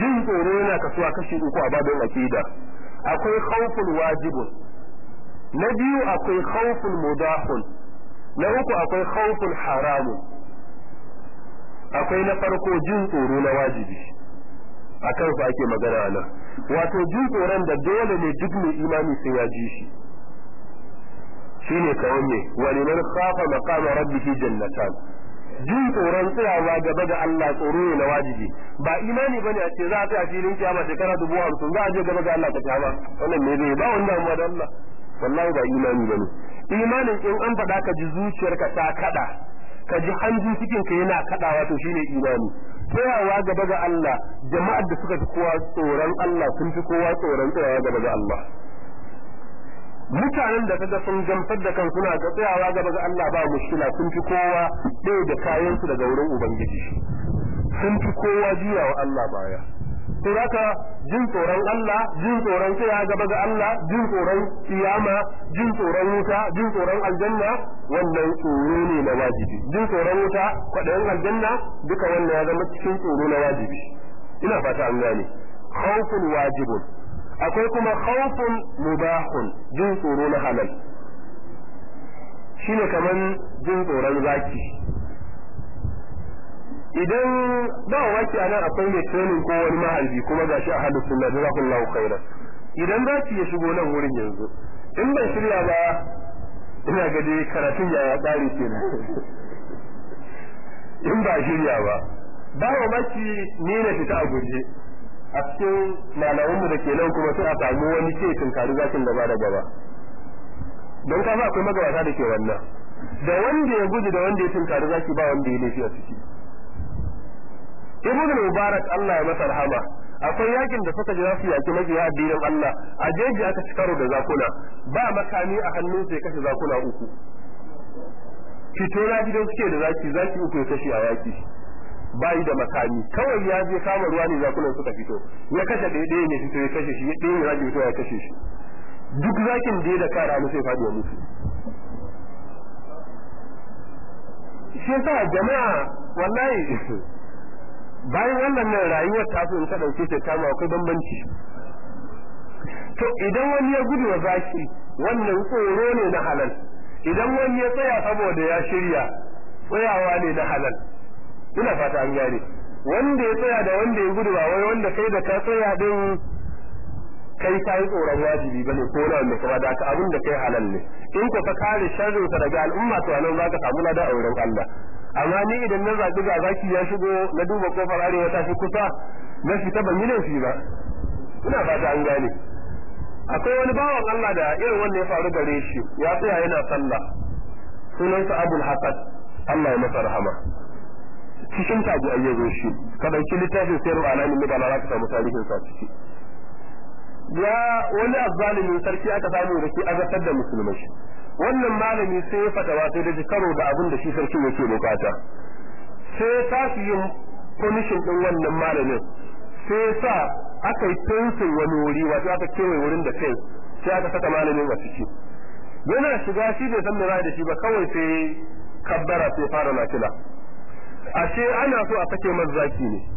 Jin tsoro yana kasuwa kashi uku a babin aqida. Akwai khawful wajibun. Na biyu akwai khawful mudahun. Na uku akwai khawful haramun akwai na farko jin tsoro na wajibi. Akan su ake magana nan. Wato jin tsoron da dole ne duk mai imani sai ya ji shi. Shine kawai ne wani man khafa maqama rabbihi jannatan. Jin tsoron tsayawa gaba ga Allah tsoro ne na wajibi. Ba imani ba ne a ce za a tsaya filin kiyama shekara dubu hamsin za a je gaba ga Allah ta ba wannan ne zai ba wanda amma da Allah. Wallahi ba imani ba ne. Imanin in an faɗa ka ji zuciyarka ta kada ka ji hanjin cikin ka yana kadawa to shine imani. Tsayawa gaba ga Allah jama'ar da suka fi kowa tsoron Allah sun fi kowa tsoron tsayawa gaba ga Allah. Mutanen da kaga sun gamsar da kan suna ga tsayawa gaba ga Allah ba mushkila sun fi kowa ɗaya da kayan su daga wurin ubangiji. Sun fi kowa juya wa Allah baya. To jin tsoron Allah jin tsoron tsaya gaba ga Allah jin tsoron kiyama jin tsoron wuta jin tsoron aljanna wannan tsoro ne na wajibi. Jin tsoron wuta kwaɗayin aljanna duka wannan ya zama cikin tsoro na wajibi. Ina fata an gane. Khawfun wajibun. Akwai kuma khawfun mubahun jin tsoro na halal. Shine kaman jin tsoron zaki. Idan ba waki a nan akwai mai training ko wani mahalbi kuma gashi a halin sunna jazakallahu khairan. Idan zaki ya shigo nan wurin yanzu in bai shirya ba ina ga dai karatun yaya tsari kenan. [laughs] In ba shirya ba ba wa maki ni na fita a guje. A cikin malamanmu da ke nan kuma sai a samu wani ke tunkari zakin gaba da gaba. Don ka akwai magabata da ke wannan. Da wanda ya guji da wanda ya tunkari zaki ba wanda ya laifi a ciki. Ibn mubarak Allah ya masa rahama. Akwai yaƙin da suka je za su yaki mabiya addinin Allah. A jeji aka ci karo da zakuna. Ba makami a hannun sai kashe zakuna uku. Fito na gidan suke da zaki zaki uku ya kashe a yaki. Bayi da makami. Kawai ya je kama ruwa ne zakunan suka fito. Ya kashe ɗaya ɗaya ne fito ya kashe shi. Ɗaya ne zaki fito ya kashe shi. Duk zakin da ya da kara mu sai faɗi wa mutu shi yasa jama'a wallahi [laughs] bayan wannan nan rayuwar ta in ka ɗauke ta kama akwai bambanci. To idan wani ya gudu wa zaki wannan tsoro ne na halal. Idan wani ya tsaya saboda ya shirya tsayawa ne na halal. Ina fata an gane. Wanda ya tsaya da wanda ya gudu ba wai wanda kai da ka tsaya din kai ka yi tsoron wajibi ba ne ko na wanda kuma da ka abin da kai halal ne. In ka kare sharrin daga al'umma to a nan zaka samu lada a wurin Allah. Amma ni idan na zaɓi ga zaki ya shigo na duba ƙofar arewa ta fi kusa na fita ban yi laifi ba. Ina fata an gane. Akwai wani bawan Allah da irin wanda ya faru gare shi ya tsaya yana sallah. Sunansa Abul Hasan. Allah ya masa rahama. Cikin tabu ayyazo shi. Ka ɗauki littafin sayar alamin da ba ka samu tarihin sa ciki. Ya wani azzalimin sarki aka samu da ke azabtar da musulmai. Wannan malami sai ya fatawa sai da karo da abin da shi sarki yake buƙata. Sai ya tashi yin commission din wannan malamin. Sai sa aka yi fensin wani wuri wato aka kewaye wurin da kai sai aka saka malamin a ciki. Yana shiga shi bai san me da shi ba kawai sai kabbara sai fara nafila. Ashe ana so a sake mazzaki ne.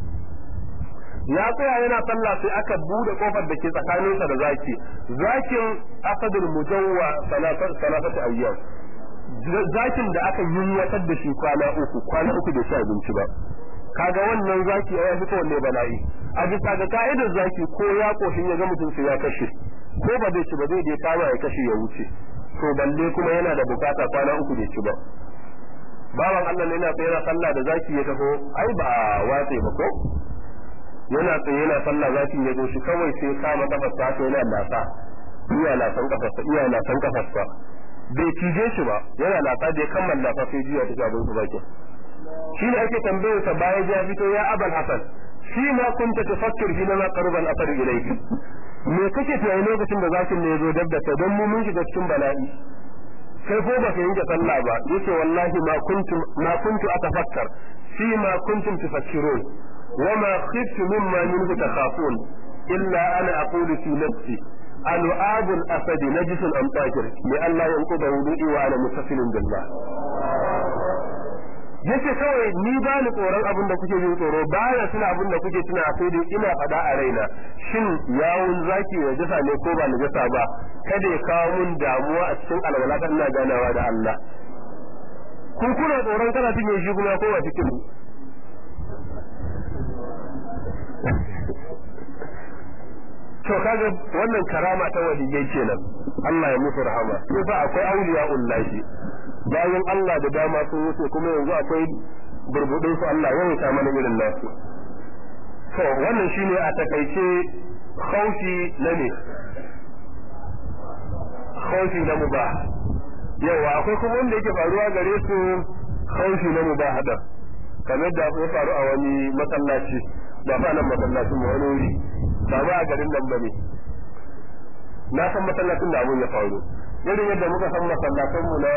Ya tsaya yana sallah sai aka buɗe ƙofar da ke tsakaninsa da zaki. Zakin asadul mujawwa salafatu ayyam. Zakin da aka yunwatar da shi kwana uku kwana uku bai ci abinci ba. Kaga wannan zaki ya fi wanne bala'i. A bisa ga ka'idar zaki ko ya koshin ya ga mutum sai ya kashe. Ko ba zai ci ba zai dai kama ya kashe ya wuce. To balle kuma yana da buƙata kwana uku bai ci ba. Bawan Allah ne yana tsaye sallah da zaki ya taho ai ba watse ba ko? Yana tsaye yana sallah zaki ya zo shi kawai sai kama kafarsa haka yana lasa. Iya lasan kafarsa iya lasan kafarsa. Bai cije shi ba yana lasa da ya kammala lasa sai jiya ta abin su bakin. Shi ne ake tambayar sa bayan ya fito ya abal hasan shi ma kunta tafakkir fi ma qaruban asar ilayki. Me kake tunani lokacin da zakin ne ya zo dab da kai don mu mun shiga cikin bala'i? Kai ko baka yanke sallah ba ya ce wallahi ma kuntu ma kuntu atafakkar fi ma kuntum tufakkirun وما خفت مما منه تخافون إلا أنا أقول في نفسي ألعاب الأسد نجس أم طاهر لئلا ينقض وضوئي وأنا متصل بالله yace kawai ni ba ni tsoron abin da kuke jin tsoro baya suna abin da kuke tuna sai dai ina faɗa a raina shin yawun zaki ya jasa ne ko ba na jasa ba kada ya kawo mun damuwa a cikin alwala kan ina ganawa da Allah kun kuna tsoron kana cinye shi kuma ko ba cikin to kaga wannan karama ta waliyai kenan. Allah ya musu rahama. Sai fa akwai auliya ullahi bayan Allah da dama sun wuce kuma yanzu akwai burbudin su Allah ya wuta mana irin nasu. To wannan shine a taƙaice khaufi na ne khaufi na mubah. Yawa akwai kuma wanda yake faruwa gare su khaufi na mubahada kamar da ya faru a wani masallaci. Ba fa nan masallacin wani wuri. Ba ba a garin nan ba ne na san masallacin da abun ya faru. Irin yadda muka san masallatan mu na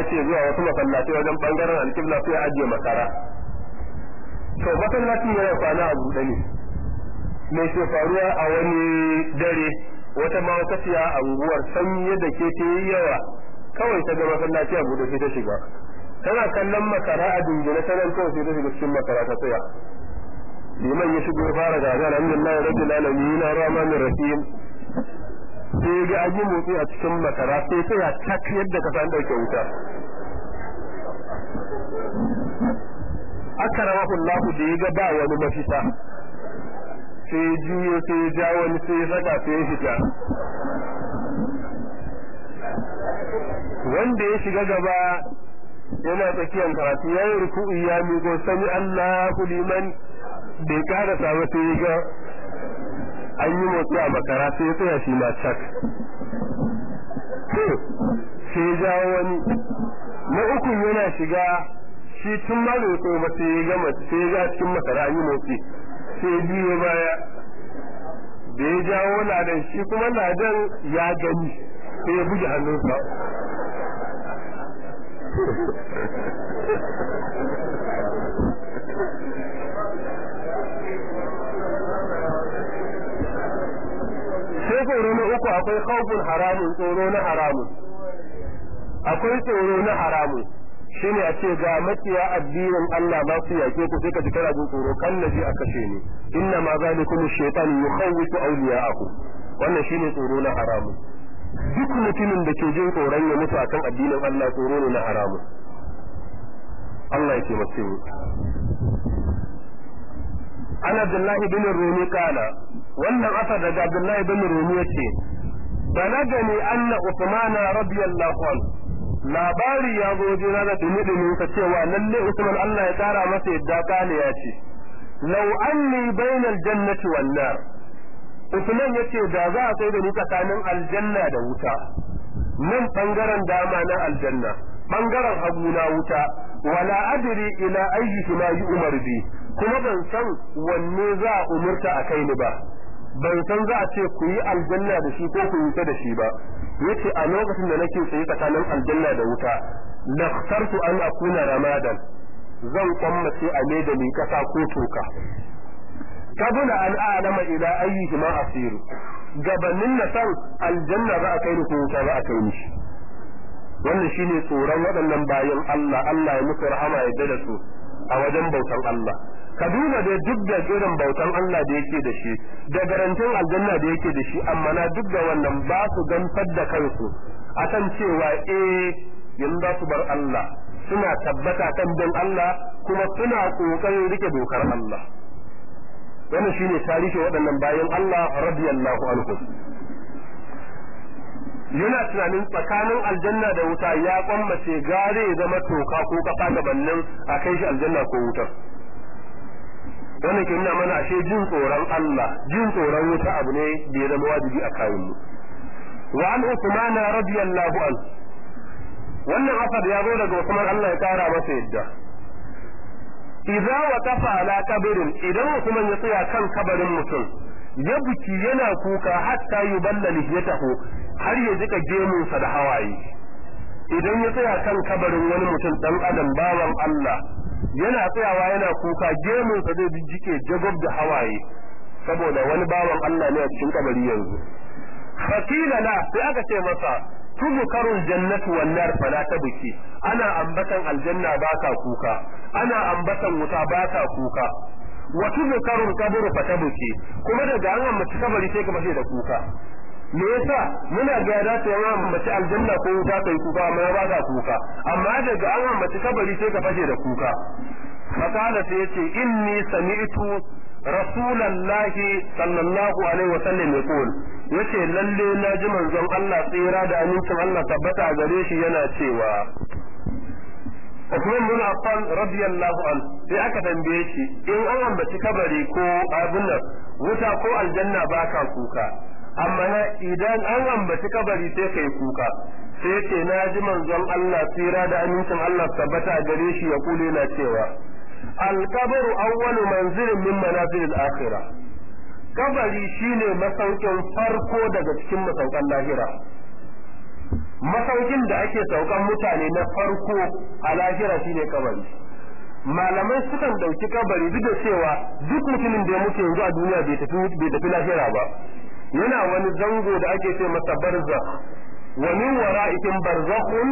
ake zuwa wasu masallatai wajen ɓangaren alkibla sai ajiye makara. To masallacin yana kwana a buɗe ne. Me ke faruwa a wani dare wata mawakaciya a unguwar sanyi yadda ke ta yi yawa. Kawai ta ga masallaci a buɗe sai ta shiga. Tana kallon makara a dingine ta nan kawai sai ta shiga cikin makara ta tsaya. Liman ya shigo fara gaga alhamdulillah rabbil alamin arrahmanir rahim. Sai ga an yi motsi a cikin makara sai sai ya tak yadda ka san ɗauke wuta. Akramahu Allah da ya ga ba wani mafita. Sai juyo sai ja wani sai saka sai fita wanda ya shiga gaba yana tsakiyar karatu ya yi ruku'u ya miƙo sami Allahu liman bai kada samu sai ga an yi motsi a makara sai tsaya shi ma cak. Sai jawo wani. Na uku yana shiga shi tun ma bai so ba sai ya gama sai ya ga cikin makara an yi motsi. Sai biyo baya. Da ya jawo ladan shi kuma ladan ya gani sai ya buge hannunsa [laughs] sai tsoro na uku akwai khawfun haramun tsoro na haramun. Akwai tsoro na haramun. Shine a ce ga makiya addinin Allah ba su yake ku sai ka ji kana jin tsoro kan na ji a kashe ni. Inna ma zalikum shaytan yukhawwifu awliya'ahu wannan shine tsoro na haramun. Duk mutumin da ke jin tsoron ya mutu akan addinin Allah tsoro ne na haramun. Allah ya taimake mu. An Abdullahi bin Rumi kana wannan asar daga Abdullahi bin Rumi ya ce balagani anna Uthman radiyallahu anhu. Labari ya zo jira da dumi ka cewa lalle Usman Allah ya kara masa yadda kale ya ce law anni bainal jannati wan nar. Usman ya ce da za a sai da ni tsakanin aljanna da wuta nan ɓangaren dama na aljanna ɓangaren hagu na wuta wala adri ila ayyi ma yu'mar bi kuma ban san wanne za a umurta a kai ni ba. Ban san za a ce ku yi aljanna da shi ko ku yi ta da shi ba. Yace a lokacin da nake tsaye tsakanin aljanna da wuta lakhtartu an akuna ramadan zan kwammace a da ni kasa ko toka. Kabula an a'lama ila ayyihi ma asiru. Gabanin na san aljanna za a kai ni ko wuta za a kai ni. Wannan shine tsoron waɗannan bayan Allah Allah ya musu rahama ya da su a wajen bautan Allah. Ka duba da duk da irin bautan Allah da yake da shi da garantin aljanna da yake da shi amma na duk da wannan ba su gantar da kansu akan cewa eh yanzu za su bar Allah. Suna tabbata kan bin Allah kuma suna ƙoƙarin riƙe dokar Allah. Wannan shine tarihi waɗannan bayan Allah radiyallahu anhu. Yana tunanin tsakanin aljanna da wuta ya kwammace gare ya zama toka ko kasa gabanin a kai shi aljanna ko wutar. Wannan ke nuna mana ashe jin tsoron Allah jin tsoron wuta abu ne da ya zama wajibi a kayan mu. Wa an usmana radiyallahu an wannan asar ya zo daga Usman Allah ya kara masa yadda. Idza waqafa ala kabrin idan Usman ya tsaya kan kabarin mutum ya buki yana kuka hatta yuballa lihiyatahu har ya jika gemunsa da hawaye. Idan ya tsaya kan kabarin wani mutum dan adam bawan Allah yana tsayawa yana kuka gemunsa zai jike jagob da hawaye saboda wani bawan Allah ne a cikin kabari yanzu. Fakila la sai aka ce masa tuzkarul jannatu wan nar fala tabki. Ana ambatan aljanna baka kuka ana ambatan wuta baka kuka. Wa tuzkarul qabru fatabki kuma daga an ambaci kabari sai ka fashe da kuka. Me yasa muna ga da ta yawa mace aljanna ko wuta kai kuka amma ba ka kuka. Amma daga an mace kabari sai ka fashe da kuka. Fakala sai ya ce inni sami'tu rasulullahi sallallahu alaihi wa sallam yaqul ya ce lalle na ji manzon Allah tsira da amincin Allah tabbata gare shi yana cewa Uthman bin Affan radiyallahu an sai aka tambaye shi in an ambaci kabari ko abin nan wuta ko aljanna baka kuka? Amma idan an ambaci kabari sai kai kuka. Sai ce na ji manzon Allah tsira da amincin Allah tabbata a gare shi ya kule na cewa alkabaru awwalu manzilin min manazilil akhirah. Kabari shine masaukin farko daga cikin masaukan lahira. Masaukin da ake saukan mutane na farko a lahira shine kabari. Malamai sukan ɗauki kabari duk da cewa duk mutumin da ya mutu yanzu a duniya bai tafi lahira ba. Yana wani zango da ake ce masa barzakh. Wa min wara'ihim barzakhun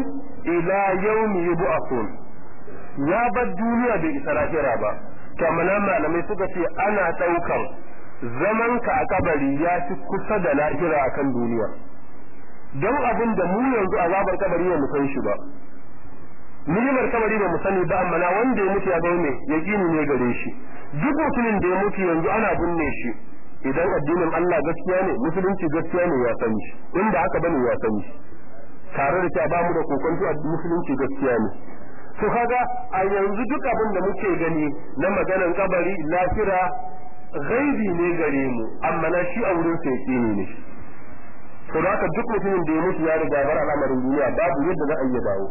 ila yawmi yub'athun. Ya bar duniya bai isa lahira ba. Kamar malamai suka ce ana ɗaukan zaman ka a kabari ya fi kusa da lahira akan duniya. Don abin da mu yanzu azabar kabari ne mu san shi ba. Ni'imar kabari ba mu sani ba amma na wanda ya mutu ya ga ne yaqini ne gare shi. Duk mutumin da ya mutu yanzu ana binne shi. Idan addinin Allah gaskiya ne musulunci gaskiya ne ya sani. Inda haka ba ne ya sani. Tare da cewa ba mu da kokonto musulunci gaskiya ne. To kaga a yanzu duk abin da muke gani na maganar kabari lafira gaibi ne gare mu amma na shi a wurin sa yaqini ne. To da haka duk mutumin da ya mutu ya riga bar al'amarin duniya babu yadda za a iya dawo.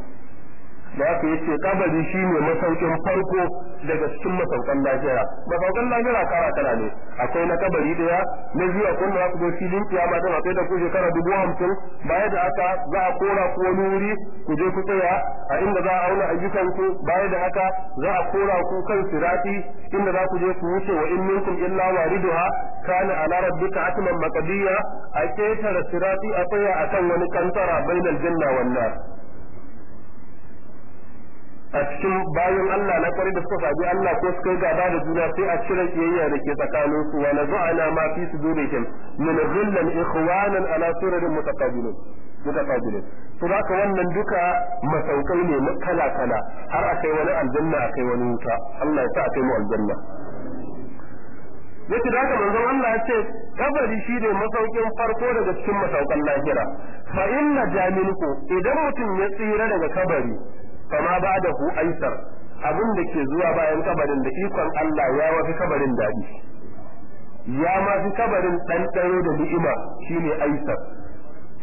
Da haka ya ce kabari shine masaukin farko daga cikin masaukan lahira. Masaukan lahira kara kara ne. Akwai na kabari ɗaya na biyu akwai na ku filin kiyama da akwai da ku shekara dubu hamsin. Baya da haka za a kora ku wani wuri ku je ku tsaya a inda za a auna ayyukan ku. Baya da haka za a kora ku kan sirati inda za ku je ku wuce wa in minkum illa wariduha. Kana ala rabbika atman maqdiya. A ketara sirati a tsaya akan wani kantara bainal janna wan nar. A cikin bayan Allah na kwari da suka sabi Allah ko suka yi gaba da juna sai a cire kiyayya da ke tsakanin su wa nazu'ana ma fi sudurihim min ghillan ikhwanan ala surarin mutaqabilin mutaqabilin. To haka wannan duka masaukai ne kala kala har akai wani aljanna akai wani wuta. Allah ya sa akai mu aljanna. Yace da haka manzon Allah ya ce kabari shine masaukin farko daga cikin masaukan lahira. Fa inna jaminku idan mutum ya tsira daga kabari fama ba da hu aisar abin da ke zuwa bayan kabarin da ikon Allah ya wafi kabarin daɗi ya ma fi kabarin ɗanɗano da ni'ima shine aisar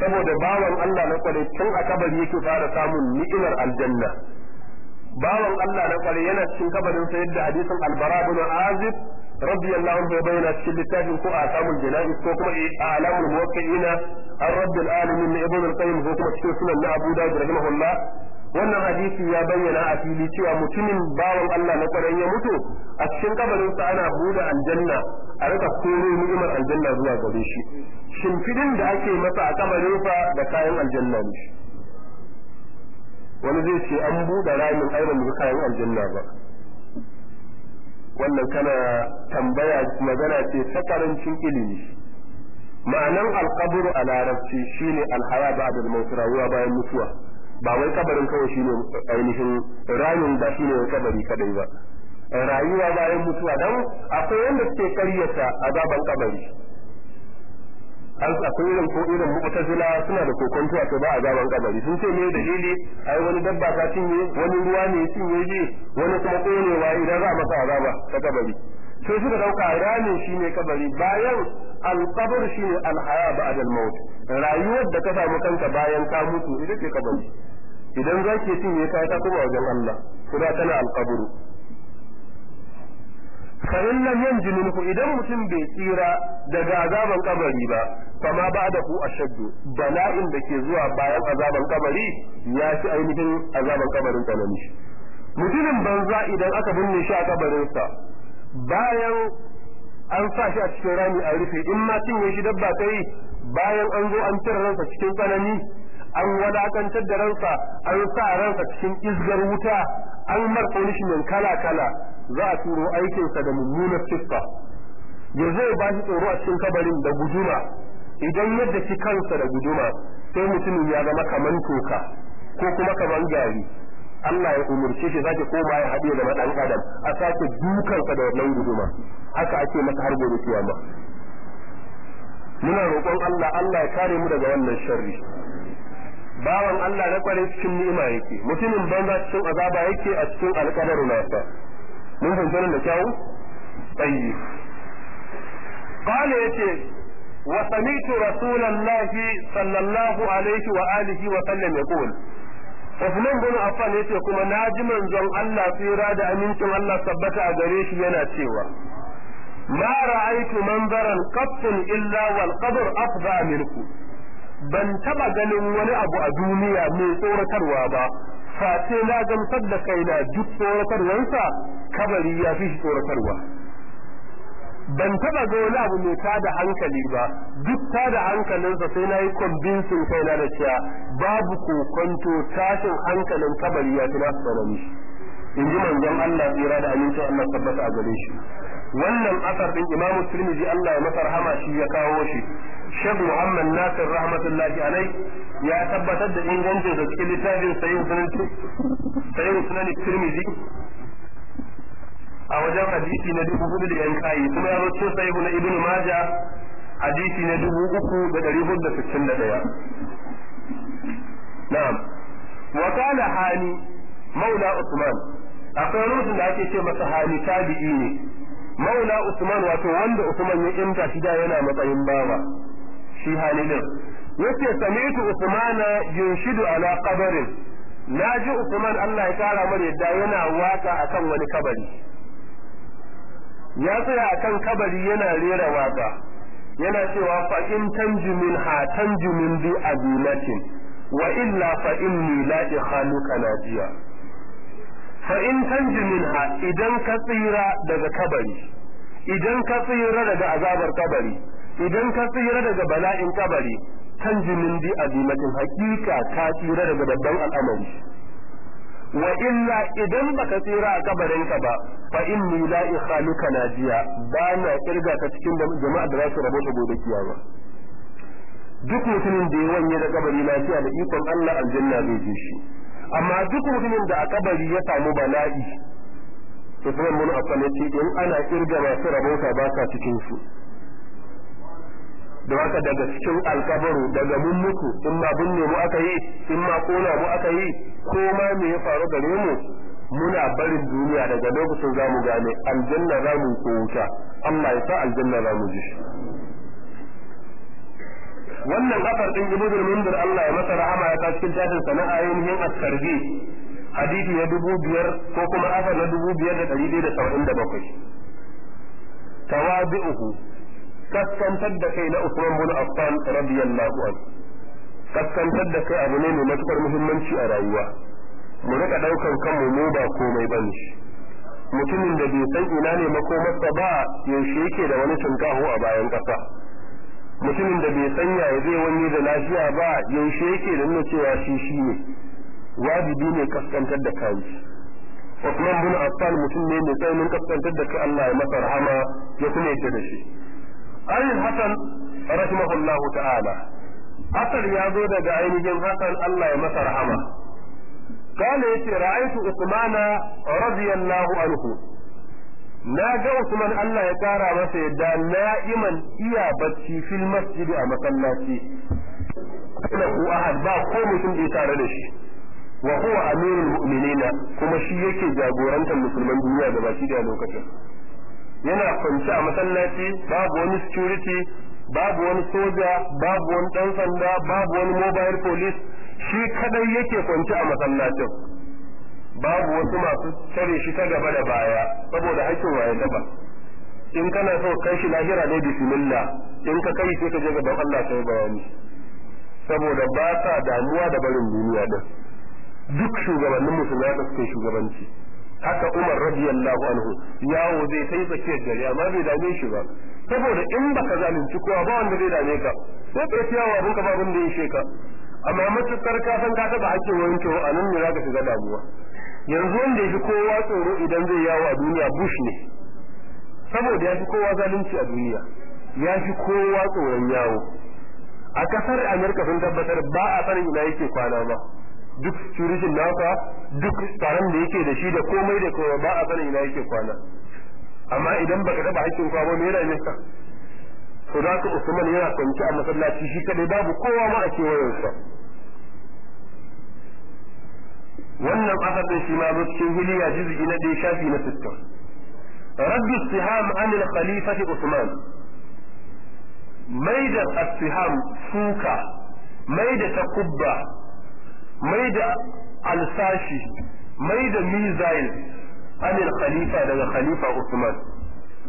saboda bawan Allah na kware tun a kabari yake fara samun ni'imar aljanna bawan Allah na kware yana cikin kabarin sa yadda hadisin albara bin azib radiyallahu anhu ya bayyana cikin littafin ko a samun jana'iz ko kuma a alamul muwaqqi'ina an rabbil alamin ibn al-qayyim ko kuma cikin sunan na Abu Dawud rahimahullah wannan hadisi ya bayyana a fili cewa mutumin bawan Allah na ƙwarai ya mutu a cikin kabarin sa ana buɗe aljanna a riƙa koro ni'imar aljanna zuwa gare shi. Shimfidin da ake masa a kabarin sa da kayan aljanna ne. Wani zai ce an buɗe ramin aiban da kayan aljanna ba. Wannan kana tambaya magana ce ta ƙarancin ilimi. Ma'anan alqabru a larabci shine alhaya ba'da al-maut bayan mutuwa. Ba wai kabarin kawai shine ainihin ramin ba shine kabari kadai ba. Rayuwa bayan mutuwa dan akwai wanda suke karyata azaban kabari. An akwai irin ko irin mu'tazila suna da kokonto a ba azaban kabari. Sun ce me dalili? Ai wani dabba ta cinye wani ruwa ne cinye ji wani kuma konewa idan za a masa azaba ta kabari. Sai suka ɗauka ramin shine kabari bayan alqabr shine alhaya ba'da al-maut. Rayuwar da ka samu kanka bayan ka mutu ita ce kabari. Idan zaki cinye ka ta kuma wajen Allah kuma tana alqabru fa in lam yanji minhu idan mutum bai tsira daga azaban kabari ba fama ba'dahu ashaddu. Bala'in da ke zuwa bayan azaban kabari ya fi ainihin azaban kabarin tsanani. Mutumin banza idan aka binne shi a kabarinsa bayan an sa shi a cikin rami a rufe in ma cinye shi dabba ta yi bayan an zo an cire ransa cikin tsanani an wadakantar da ransa an sa ransa cikin izgar wuta an mar punishment kala kala za a turo aikinsa da mummunar siffa. Ya zai ba shi tsoro a cikin kabarin da guduma. Idan yadda shi kansa da guduma sai mutumin ya zama kaman toka ko kuma kaman gari. Allah ya umurce shi zaki koma ya haɗe da ɗan adam a sake dukansa da wannan guduma. Haka ake masa har gobe kiyama. Muna roƙon Allah Allah ya kare mu daga wannan sharri. Bawan Allah na kware cikin ni'ima yake. Mutumin banza cikin azaba yake a cikin alƙadaru nasa. Mun fahimta da kyau? Tsayi ya ce wa sami'tu rasulullahi sallallahu alaihi wa alihi wa sallam yaqul. Uthman bin Affan ya ce kuma na ji manzon Allah tsira da amincin Allah tabbata a gare shi yana cewa ma ra'aytu manzaran qattun illa wal qabr afda minhu ban taba ganin wani abu a duniya mai tsoratarwa ba. Face na gamsar da kaina duk tsoratarwarsa kabari ya fi tsoratarwa. Ban taba ga wani abu mai tada hankali ba. Duk tada hankalinsa sai na yi convincing kaina da cewa babu kokonto tashin hankalin kabari ya fi nasu tsanani. In ji manzon Allah tsira da amincin Allah tabbata a gare shi. Wannan asar din Imam Tirmidhi Allah ya masa rahama shi ya kawo shi. Sheikh Muhammad Nasir rahmatullahi alai ya tabbatar da ingancin da cikin littafin Sahih Sunan Sahih Sunan Tirmidhi a wajen hadisi na dubu huɗu da yan kayi kuma ya zo cikin Sahih na Ibn Majah hadisi na dubu uku da dari huɗu da sittin da ɗaya. Na'am. Wa kana hani maula Usman akwai rubutun da ake ce masa hani tabi'i ne maula Usman wato wanda Usman ya imta shi da yana matsayin bawa shi hali din. Yace sami'tu Usmana yunshidu ala qabarin. Naji Usman Allah ya kara mar yadda yana waƙa akan wani kabari. Ya tsaya akan kabari yana rera waƙa. Yana cewa fa in tanju min ha tanju min bi azimatin wa illa fa inni la ikhaluka najiya. Fa in tanju minha idan ka tsira daga kabari idan ka tsira daga azabar kabari idan ka tsira daga bala'in kabari tanju min bi azimatin hakika ka tsira daga babban al'amari. Wa illa idan baka tsira a kabarin ka ba fa inni la ikhaluka najiya ba na ƙirga ka cikin jama'a da za su rabo ta gobe kiyama. Duk mutumin da ya wanye da kabari lafiya da ikon Allah aljanna zai je shi. Amma duk mutumin da a kabari ya samu bala'i to kuma mun afale ce in ana ƙirga masu rabauta ba ka cikin su da haka daga cikin alkabaru daga mun mutu in ma binne mu aka yi in ma kona mu aka yi ko ma me ya faru gare mu muna barin duniya daga lokacin za mu gane aljanna za mu ko wuta. Allah ya sa aljanna za mu ji shi. Wannan kafar din ibnu mundir Allah ya masa rahama ya ta cikin tafin sana ainihin at-tarbi hadisi na dubu biyar ko kuma afar na dubu biyar da ɗari da saba'in da bakwai. Tawabi'uhu kaskantar da kai na Usman bin Affan radiyallahu anhu. Kaskantar da kai abu ne mai matuƙar muhimmanci a rayuwa. Mu riƙa ɗaukan kanmu mu ba komai ba ne mutumin da bai san ina ne makomarsa ba yaushe yake da wani tunkaho a bayan kasa mutumin da bai san yaya zai wani da lafiya ba yaushe yake da nuna cewa shi shi ne. Wajibi ne kaskantar da kai. Usman bin Affan mutum ne mai tsayin kaskantar da kai Allah ya masa rahama ya kuma yake da shi. Ayin Hassan rahimahullahu ta'ala asar ya zo daga ainihin Hassan Allah ya masa rahama قال يتي رأيت عثمان رضي الله عنه na ga Usman Allah ya kara masa yadda na'iman iya bacci fil masjid a masallaci kuma ku ahad ba ko mutum da tare da shi wa huwa amirul mu'minina kuma shi yake jagorantar musulman duniya da baki da lokacin Yana kwance a masallaci babu wani security babu wani soja babu wani dan sanda babu wani mobile police. Shi kadai yake kwance a masallacin. Babu wasu masu tare shi ta gaba da baya saboda hakkin waye gaba. In kana so kai shi lahira ne bismillah. In ka kai sai ka je gaban Allah sai bayani. Saboda ba sa damuwa da barin duniya din. Duk shugabannin musulmai da suke shugabanci. Haka Umar radiyallahu anhu yawo zai kai tsakiyar gari amma bai dame shi ba. Saboda in baka zalunci kowa ba wanda zai dame ka. Sai ka yi yawo abin ka ba abin da ya sheka amma matuƙar ka san ka taba hakkin wani to a nan ne zaka shiga damuwa. Yanzu wanda yafi kowa tsoro idan zai yawo a duniya bush ne. Saboda ya fi kowa zalunci a duniya. Ya fi kowa tsoron yawo. A ƙasar amurka sun tabbatar ba a sanin ina yake kwana ba. Duk security nasa duk tsaron da yake da shi da komai da kowa ba a sanin ina yake kwana. Amma idan baka taba hakkin kowa ba me yana nesa to da ka Usman yana kwanci a masallaci shi kadai babu kowa ma a kewayensa. Wannan asar shi ma zo cikin hiliya juz'i na dai shafi na 60 rabbi istiham an al-khalifati Usman. Mai da istiham suka mai da takubba mai da alsashi mai da mizail an al-khalifa daga khalifa Usman.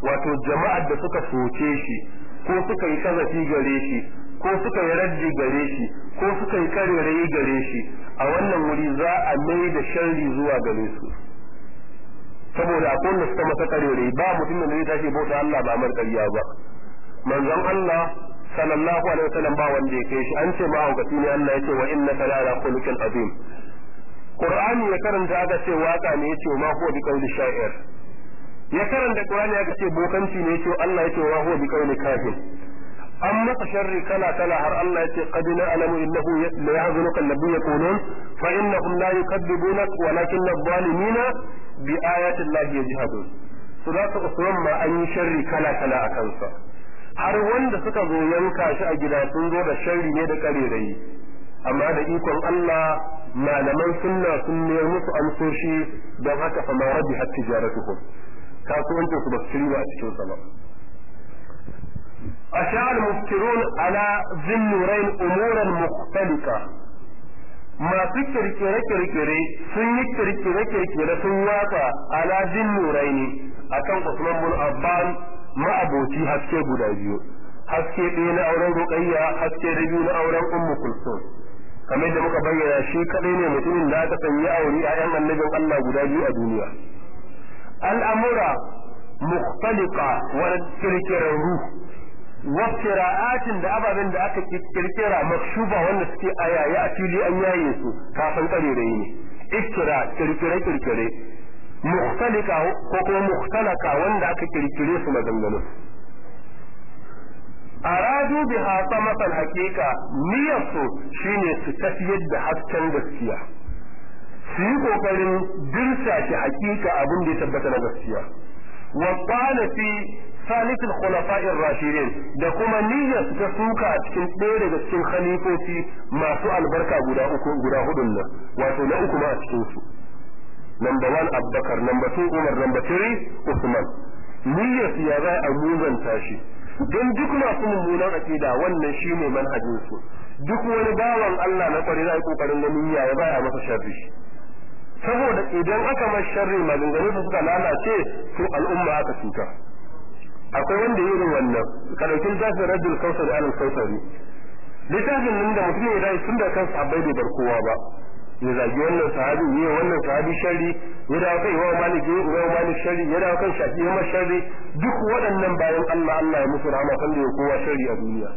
Wato jama'ar da suka soke shi ko suka yi kazafi gare shi ko suka yi raddi gare shi ko suka yi karerayi gare shi a wannan wuri za a mai da sharri zuwa gare su. Saboda akwai wanda suka masa karerayi ba mutum da zai tashi bauta Allah ba mar ƙarya ba. Manzon Allah sallallahu alaihi wasallam ba wanda ya kai shi. An ce ma haukaci ne Allah ya ce wa innaka la ala khuluqin azim. Qur'ani ya karanta aka ce waƙa ne ya ce ma huwa bi qawli sha'ir. Ya karanta Qur'ani aka ce bokanci ne ya ce Allah ya ce wa huwa bi qawli kafir. An masa sharri kala kala har Allah ya ce qad na'lamu innahu la yahzunuka alladhi yaqulun fa innahum la yukadzibunak walakin adh-dhalimina bi ayati Allah yajhadun. To da Usman ma an yi sharri kala kala a kansa. har wanda suka zo yanka shi a gida sun zo da sharri ne da karerayi amma da ikon Allah malaman sunna sun ne musu amsoshi don haka fa ma rabihat tijaratukum kasuwancin su ba su riba a cikin sa ba أشاع المفترون على ذي النورين أمورا مختلفة ما في كركرة كركرة سن كركرة كركرة سن واقع على ذي النورين أكن عثمان بن عفان ma'aboci haske guda biyu. Haske ɗaya na auren rukayya haske da biyu na auren ummu kulsum kamar da muka bayyana shi kadai ne mutumin da aka sanya aure ƴaƴan annabin Allah guda biyu a duniya. Al'amura mukhtaliqa wa kirkirarru wa qira'atin da ababen da aka kirkira makshuba wanda suke ayaye a fili an yaye su kafin kare da ne ikira kirkire kirkire mukhtalika ko kuma mukhtalaka wanda aka kirkire su maganganun aradu biha samatal haqiqa niyyarsu shine su tafiyar da hasken gaskiya. Su yi ƙoƙarin dirsa shi hakika abin da ya tabbata na gaskiya. Wa qala fi salih al-khulafa'i ar-rashidin da kuma niyyar su ta suka a cikin ɗaya daga cikin khalifofi masu albarka guda uku guda hudun nan wato na uku ma a cikin su. Number 1 Abubakar. Number 2 Umar. Number 3 Usman. Niyyar ya za a muzanta shi. Don duk masu mummunan akida wannan shine manhajin su duk wani bawan Allah na kwari za a yi ƙoƙarin ganin ya ya baya masa sharri. Saboda idan aka mar sharri maganganu da suka lalace to al'umma aka cuta. Akwai wanda irin wannan. Ka ɗauki littafin rajul da alal kausari. Littafin nan da mutum ya dai tun da kansa abai bai bar kowa ba. Ya zagi wannan sahabi ya wannan sahabi sharri ya dawo kai wa malik ya wa malik sharri ya dawo kan shafi ya sharri. Duk waɗannan bayan Allah Allah ya musu rahama kan da kowa sharri a duniya.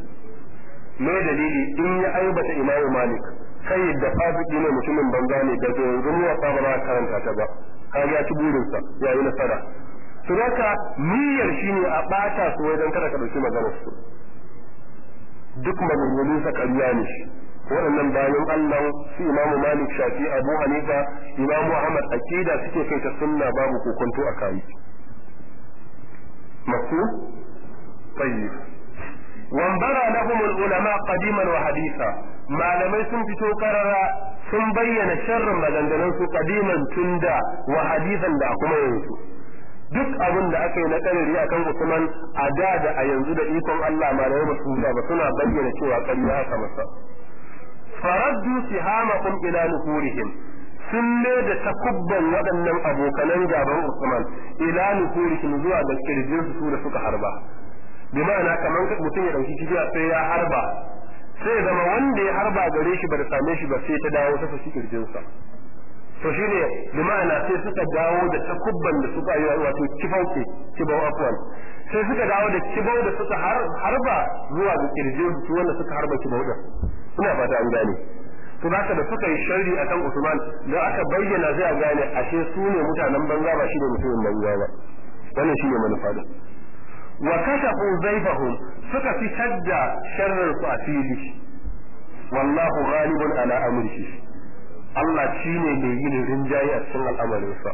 Me dalili? In ya aibata imamu malik kai da fasiki ne mutumin banza ne daga yanzu mu ba ba karanta ta ba. Kaga ci burinsa ya yi nasara. Su haka niyyar shine a bata su wajen kada ka ɗauki maganar su. Duk maganganun sa ne waɗannan bayan Allah su Imam Malik Shafi Abu Hanifa Imam Ahmad akida suke kai ta sunna babu kokonto a kai. Mafu tayyib. Wambara lahum ulama qadiman wa haditha. Malamai sun fito karara sun bayyana sharrin maganganun su qadiman tunda wa hadithan da kuma yanzu. Duk abin da aka yi na kariri akan Usman a da da a yanzu da ikon Allah malamai ba su ba suna bayyana cewa ƙarya aka masa. Faraddu sihamahum ila nuhurihim sun ne da takubban waɗannan abokanan gaban Usman ila nuhurihim zuwa ga ƙirjin su da suka harba. Bi ma'ana kamar mutum ya ɗauki kibiya sai ya harba sai zama wanda ya harba gare shi ba same shi ba sai ta dawo ta fashi kirjinsa. To shine bi ma'ana sai suka dawo da takubban da suka yi wato kibau ke kibau afwan. Sai suka dawo da kibau da suka harba zuwa ga ƙirjin su wanda suka harba kibau ina fata an gane. To haka da suka yi sharri akan Usman da aka bayyana zai a gane ashe su ne mutanen banza ba shi ne mutumin banza ba. Wannan shine manufa da wa kashafu zaifahum suka fitar da sharrin su a fili. Wallahu ghalibun ala amrihi. Allah shi ne mai yin rinjaye a cikin al'amarinsa.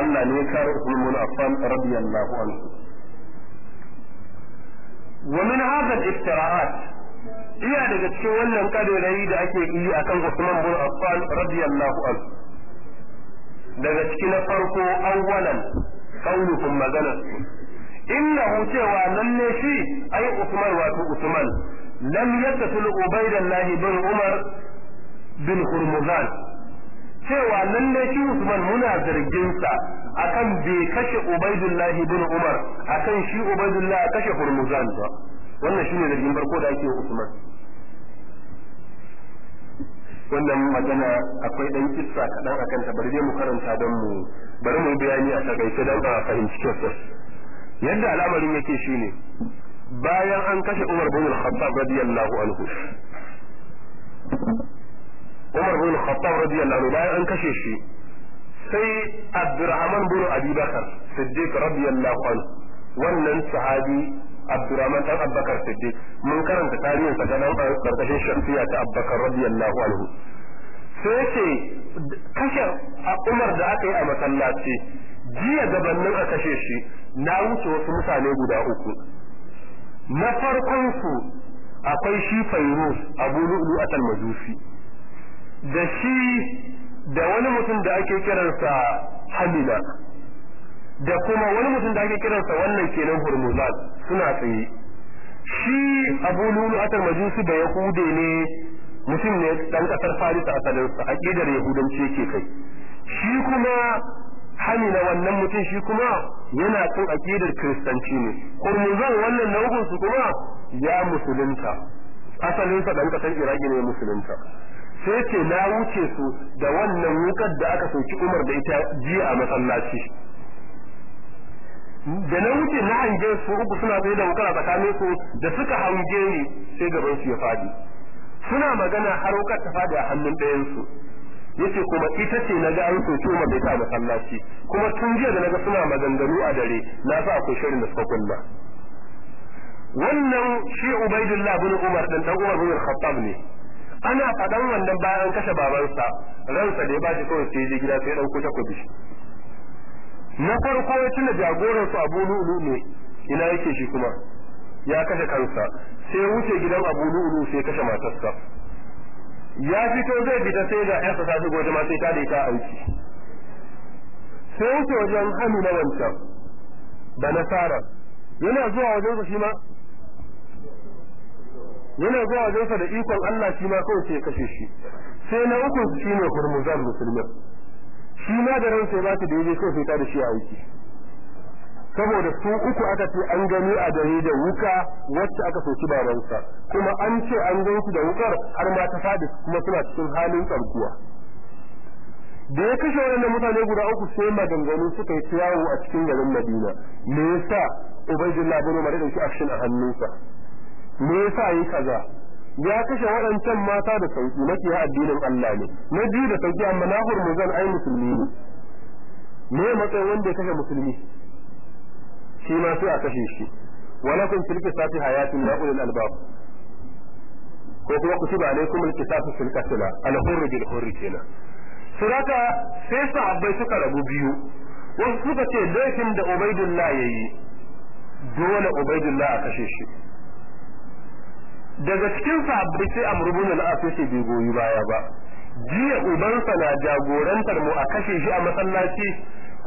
Allah ne ya kare Usman bin radiyallahu anhu. Min hadha al-iftira'at iya daga cikin wannan kadarai da ake yi akan Usman bin Affan radiyallahu anhu. Daga cikin na farko awwalan qaulukum magana. Innahu cewa lalle shi ai Usman wato Usman lam yattasil Ubaydullah bin Umar bin Hurmuzan. Cewa lalle shi Usman muna zargin sa akan bai kashe Ubaydullah bin Umar akan shi Ubaydullah kashe Hurmuzan ba. Wannan shine zargin farko da ake Usman. Wannan magana akwai dan kissa kadan akan ta bari dai mu karanta don mu bari mu bayani a taƙaice don a fahimci kyau yadda al'amarin yake shine bayan an kashe Umar bin Al-Khattab radiyallahu anhu Umar bin Khattab radiyallahu anhu bayan an kashe shi sai Abdurrahman bin Abi Bakar Siddiq radiyallahu anhu wannan sahabi Abdurrahman dan Abubakar Siddiq. Mun karanta tarihin sa ga ƙarƙashin shafiya ta Abubakar radiyallahu anhu. Sai ce kashe Umar da aka yi a masallaci jiya gabanin a kashe shi na wuce wasu mutane guda uku. Na farkon su akwai shi Fairuz Abu Lu'lu atal Majusi da shi da wani mutum da ake kiransa Hamila da kuma wani mutum da ake kiransa wannan kenan Hurmuzan suna tsaye. Shi Abu Lulu atal Majusi da Yahude ne mutum ne dan ƙasar Farisa asalinsa aqidar Yahudanci yake kai. Shi kuma Hamila wannan mutum shi kuma yana kan aqidar Kiristanci ne. Hurmuzan wannan na ukun su kuma ya musulunta. Asalinsa dan ƙasar Iraki ne musulunta. Sai ce na wuce su da wannan wukar da aka sauƙi Umar da ita jiya a masallaci. Da na wuce na hange su uku suna tsaye da wukar a tsakanin su da suka hange ni sai gaban su ya faɗi suna magana har wukar ta faɗi a hannun ɗayan su. Yace kuma ita ce na ga an soki Umar da ita a masallaci. Kuma tun jiya da na ga suna maganganu a dare na sa akwai shirin da suka kulla wannan shi Ubaidullah bin Umar dan dan Umar bin Khattab ne. Ana faɗan wannan bayan kashe babansa. Ransa da ya bashi kawai sai je gida sai ya ɗauko takobi. Na farko ya tuna jagoran su Abu Lu'lu ne ina yake shi kuma? Ya kashe kansa. Sai wuce gidan Abu Lu'lu sai kashe matarsa. Ya fito zai fita sai ga ƴarsa ta shigo jama'a sai ta da aiki. Sai wuce wajen hannu na wancan da nasara. Yana zuwa wajen shi ma? Yana zuwa wajensa da ikon Allah shi ma kawai sai kashe shi. Sai na uku shi ne hurmuzan musulmin. Shi ma da ransa ba ta daidai kawai sai ta da shi a aiki. Saboda su uku aka ce an gani a dare da wuka wacce aka soki babansa. Kuma an ce an gan da wukar har ma ta faɗi kuma suna cikin halin tsarkuwa. Da ya kashe waɗannan mutane guda uku sai maganganu suka yi yawo a cikin garin Madina. Me yasa Ubaydullah bin Umar da shi a hannunsa? Me yasa yi kaza? Ya kashe waɗancan mata da sauƙi makiya addinin Allah ne. Na biyu da sauƙi amma na hurmuzan ai musulmi ne. Me matsayin wanda ya kashe musulmi? Shi ma sai a kashe shi. Walakum fil qisasi hayatun ya ulul albab. Ko kuma kutiba alaikum al qisasu fil qatl al hurr bil hurr kenan. Suraka sai sahabbai suka rabu biyu. Wasu suka ce laifin da ubaidullah yayi dole ubaidullah a kashe shi. Daga cikin sahabbai sai amr ibn al-as bai goyi baya ba. Jiya ubansa na jagorantar mu a kashe shi a masallaci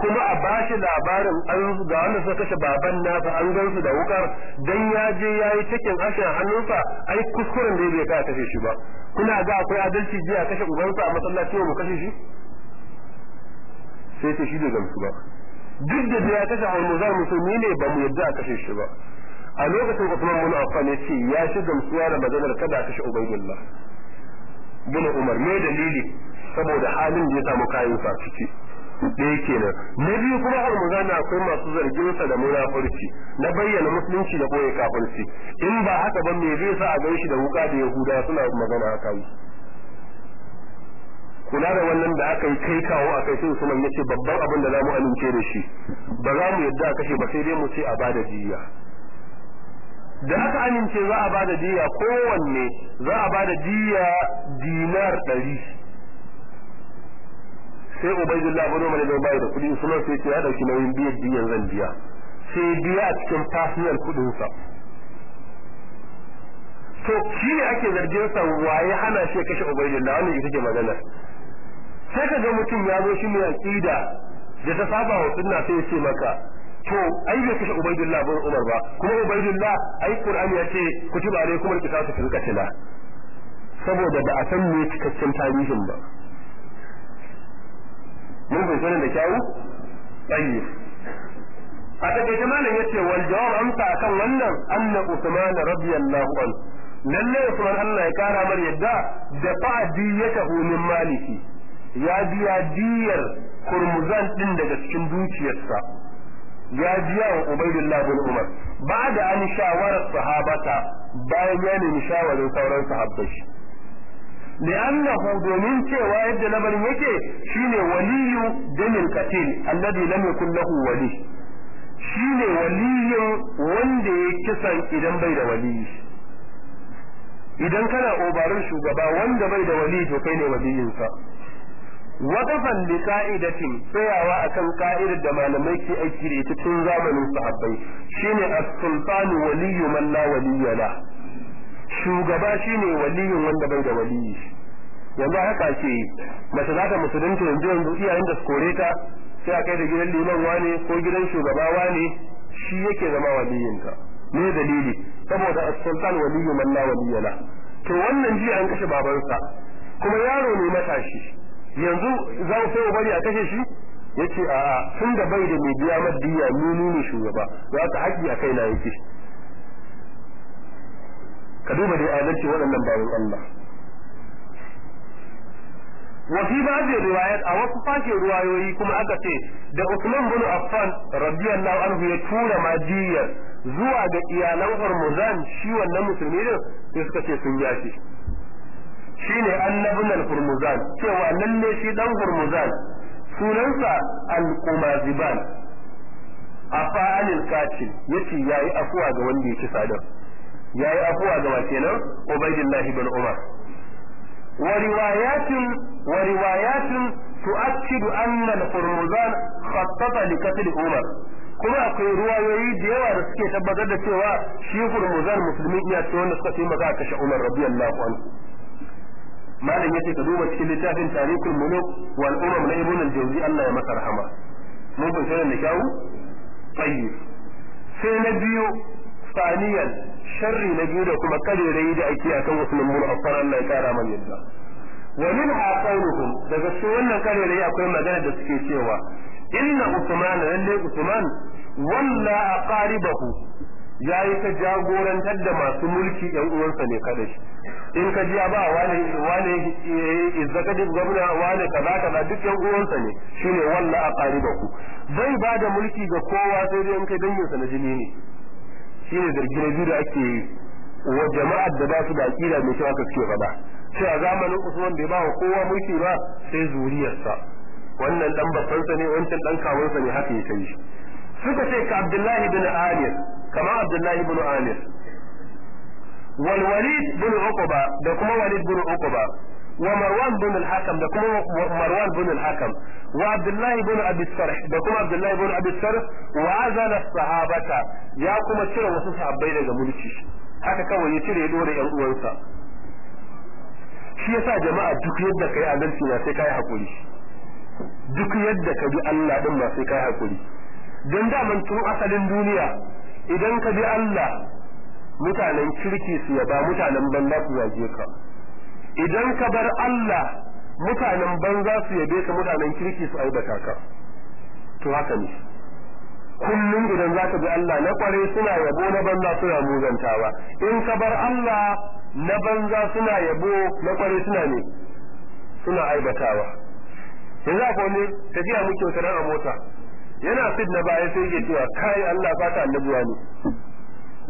kuma a bashi labarin an ga wanda suka kashe baban nasa an gansu da wukar dan ya je yayi cikin ashin hannunsa ai kuskuren da bai kai kashe shi ba. Kuna ga akwai adalci jiya kashe ubansa a masallaci mu kashe shi? Sai ta shi da gamsu ba. Duk da ya kashe almuzar musulmi ne ba mu yadda a kashe shi ba. A lokacin Usman bin Affan ya ce ya shi gamsuwa da maganar kada a kashe Ubaydullah bin Umar. Me dalili? Saboda halin da ya samu kayan sa ciki. Ɗaya kenan. Na biyu kuma almuzana akwai masu zargin sa da munafurci na bayyana musulunci da ɓoye kafirci. In ba haka ba me zai sa a gan shi da wuka da yahuda suna magana haka yi kula da wannan da aka yi kai kawo a kai sai Usman ya ce babban abin da za mu amince da shi ba za mu yadda kashe ba sai dai mu ce a ba da jiya da aka amince za a ba da diya kowanne za a ba da diya dinar ɗari. Sai ubaidullah bin umar da bai da kuɗi usman sai ce ya ɗauki nauyin biyar diyan zan biya. Sai biya a cikin personal kuɗin sa to shi ne ake zargin sa waye hana shi kashe ubaidullah wannan ita ce magana sai ka ga mutum ya zo shi mai aqida da ta saba wa sunna sai ya ce maka to ai bai kashe ubaidullah bin umar ba. Kuma ubaidullah ai qur'ani ya ce kutiba alaikum alqisas fil qatl saboda ba a san me cikakken tarihin ba. Mun bai sanin da kyawu tayyib. A taƙaice malam ya ce wal jawab amsa akan wannan anna usman radiyallahu anhu. Lalle usman Allah ya kara mar yadda da fa'diyatahu min maliki. Ya biya diyar kurmuzan din daga cikin dukiyarsa. ya biya wa Ubaidullah bin Umar ba da an shawarar sahabata bayan ya nemi shawarin sauran sahabbai لأنه domin cewa yadda lamarin yake shine waliyu damin katil alladhi lam yakun lahu wali shine waliyin wanda ya kisan idan bai da waliyi idan kana obarin shugaba wanda bai da wali to kai ne waliyinsa Wadafan li ka'idatin tsayawa akan ka'idar da malamai ke aiki da ita tun zamanin sahabbai shine as-sultanu waliyyu man la waliyya la shugaba shine waliyin wanda bai da waliyi yanzu haka ce mace za ta musulunta yanzu yanzu iyayen da su kore ta sai a kai da gidan liman wane ko gidan shugaba wane shi yake zama waliyinka me dalili saboda as-sultan waliyyu man la waliyya la to wannan ji an kashe babansa kuma yaro ne matashi yanzu za mu sai bari a kashe shi? Yace a tun da bai da mai biya maddiya ni ne shugaba za ka haƙi a kai na yake. Ka duba dai adalci waɗannan bayan Allah. Wa fi ba'd riwayat a wasu fashe ruwayoyi kuma aka ce da Usman bin Affan radiyallahu anhu ya tura madiyar zuwa ga iyalan Hormuzan shi wannan musulmi din sai suka ce sun yashi shine annabun al-Hurmuzan cewa lalle shi dan Hurmuzan sunansa al-Qumaziban. Afa anil katil ya ce yayi afuwa ga wanda yake sadar. Yayi afuwa ga wa kenan? Ubaydullah ibn Umar. Wa riwayatin wa riwayatin tu'akkidu anna al-Hurmuzan khattata li qatl Umar. Kuma akwai ruwayoyi da yawa da suke tabbatar da cewa shi Hurmuzan musulmi iya ce wanda suka taimaka a Umar radiyallahu malam ya ce ka duba cikin littafin tarikul muluk wal umam na ibn al-jawzi Allah ya masa rahama. Mun kun sanin kyawu tayyib. Sai na biyu saniyan sharri na biyu da kuma karerai da ake akan Usman bin Affan Allah ya kara man yadda. Wa min qawluhum daga cikin wannan karerai akwai magana da suke cewa inna Usman lalle Usman walla aqaribahu. Ya yi ta jagorantar da masu mulki yan uwansa ne kadai in ka ji ba wani wani executive governor wani kaza kaza duk yan uwansa ne shine walla aqaribahu bai ba da mulki ga kowa sai dai in kai danginsa na jini ne. Shine zargi na biyu da ake wa jama'ar da ba su da aqida mai kyau aka ce faɗa sai a zamanin Usman bai ba wa kowa mulki ba sai zuriyarsa. Wannan dan babbansa ne wancan dan kawunsa ne haka ya kai suka ce ka Abdullahi bin Amir kamar Abdullahi bin Amir wal Walid bin Uqba da kuma Walid bin Uqba wa Marwan bin al-Hakam da kuma Marwan bin al-Hakam wa Abdullahi bin Abi Sarh da kuma Abdullahi bin Abi Sarh wa azala sahabata ya kuma cire wasu sahabbai daga mulki haka kawai ya cire ya yan uwansa shi yasa jama'a duk yadda kai adalci na sai kai haƙuri duk yadda ka bi Allah din ma sai kai haƙuri don daman tun asalin duniya idan ka bi Allah mutanen kirki su yaba mutanen banza su zage ka. Idan ka bar Allah mutanen banza su yabe ka mutanen kirki su aibata ka. To haka ne. Kullum idan za ka bi Allah na kware suna yabo na banza suna muzantawa. In ka bar Allah na banza suna yabo na kware suna ne suna aibatawa. Yanzu akwai wani tafiya muke wata a mota. Yana fit na baya sai yake cewa kai Allah ba ta annabuwa ne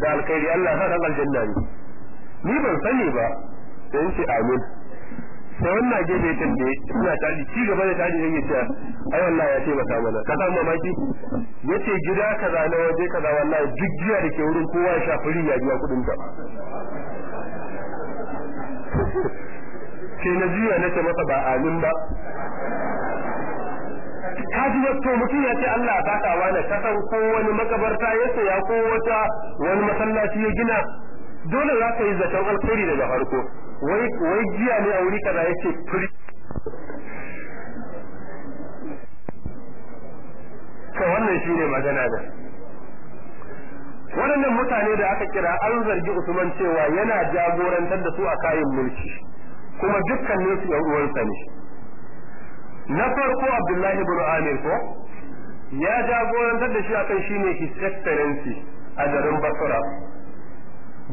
da alkhairi Allah sa dan aljanna ne. Ni ban sani ba sai ce amin. Sai wannan gefe tun da suna taji ci gaba da taji yake cewa ai wallahi ya ce mata mana. Ka san mamaki? Yace gida kaza na waje kaza wallahi duk jiya da ke wurin kowa ya shafi riya biya kuɗin ta [laughs] sai na jiya nace masa ba amin ba. Ka ji wato mutum ya ce Allah ya saka wani kasan ko wani makabarta ya saya ko wata wani masallaci ya gina dole za ka yi zaton alkhairi daga farko. Wai wai jiya ne a wuri kaza yake firi to wannan shine magana da waɗannan mutane da aka kira an zargi Usman cewa yana jagorantar da su a kayan mulki kuma dukkanin su yan uwansa ne. Na farko Abdullahi ibn Amir ko? Ya jagorantar da shi akan shine his excellency a garin Basra.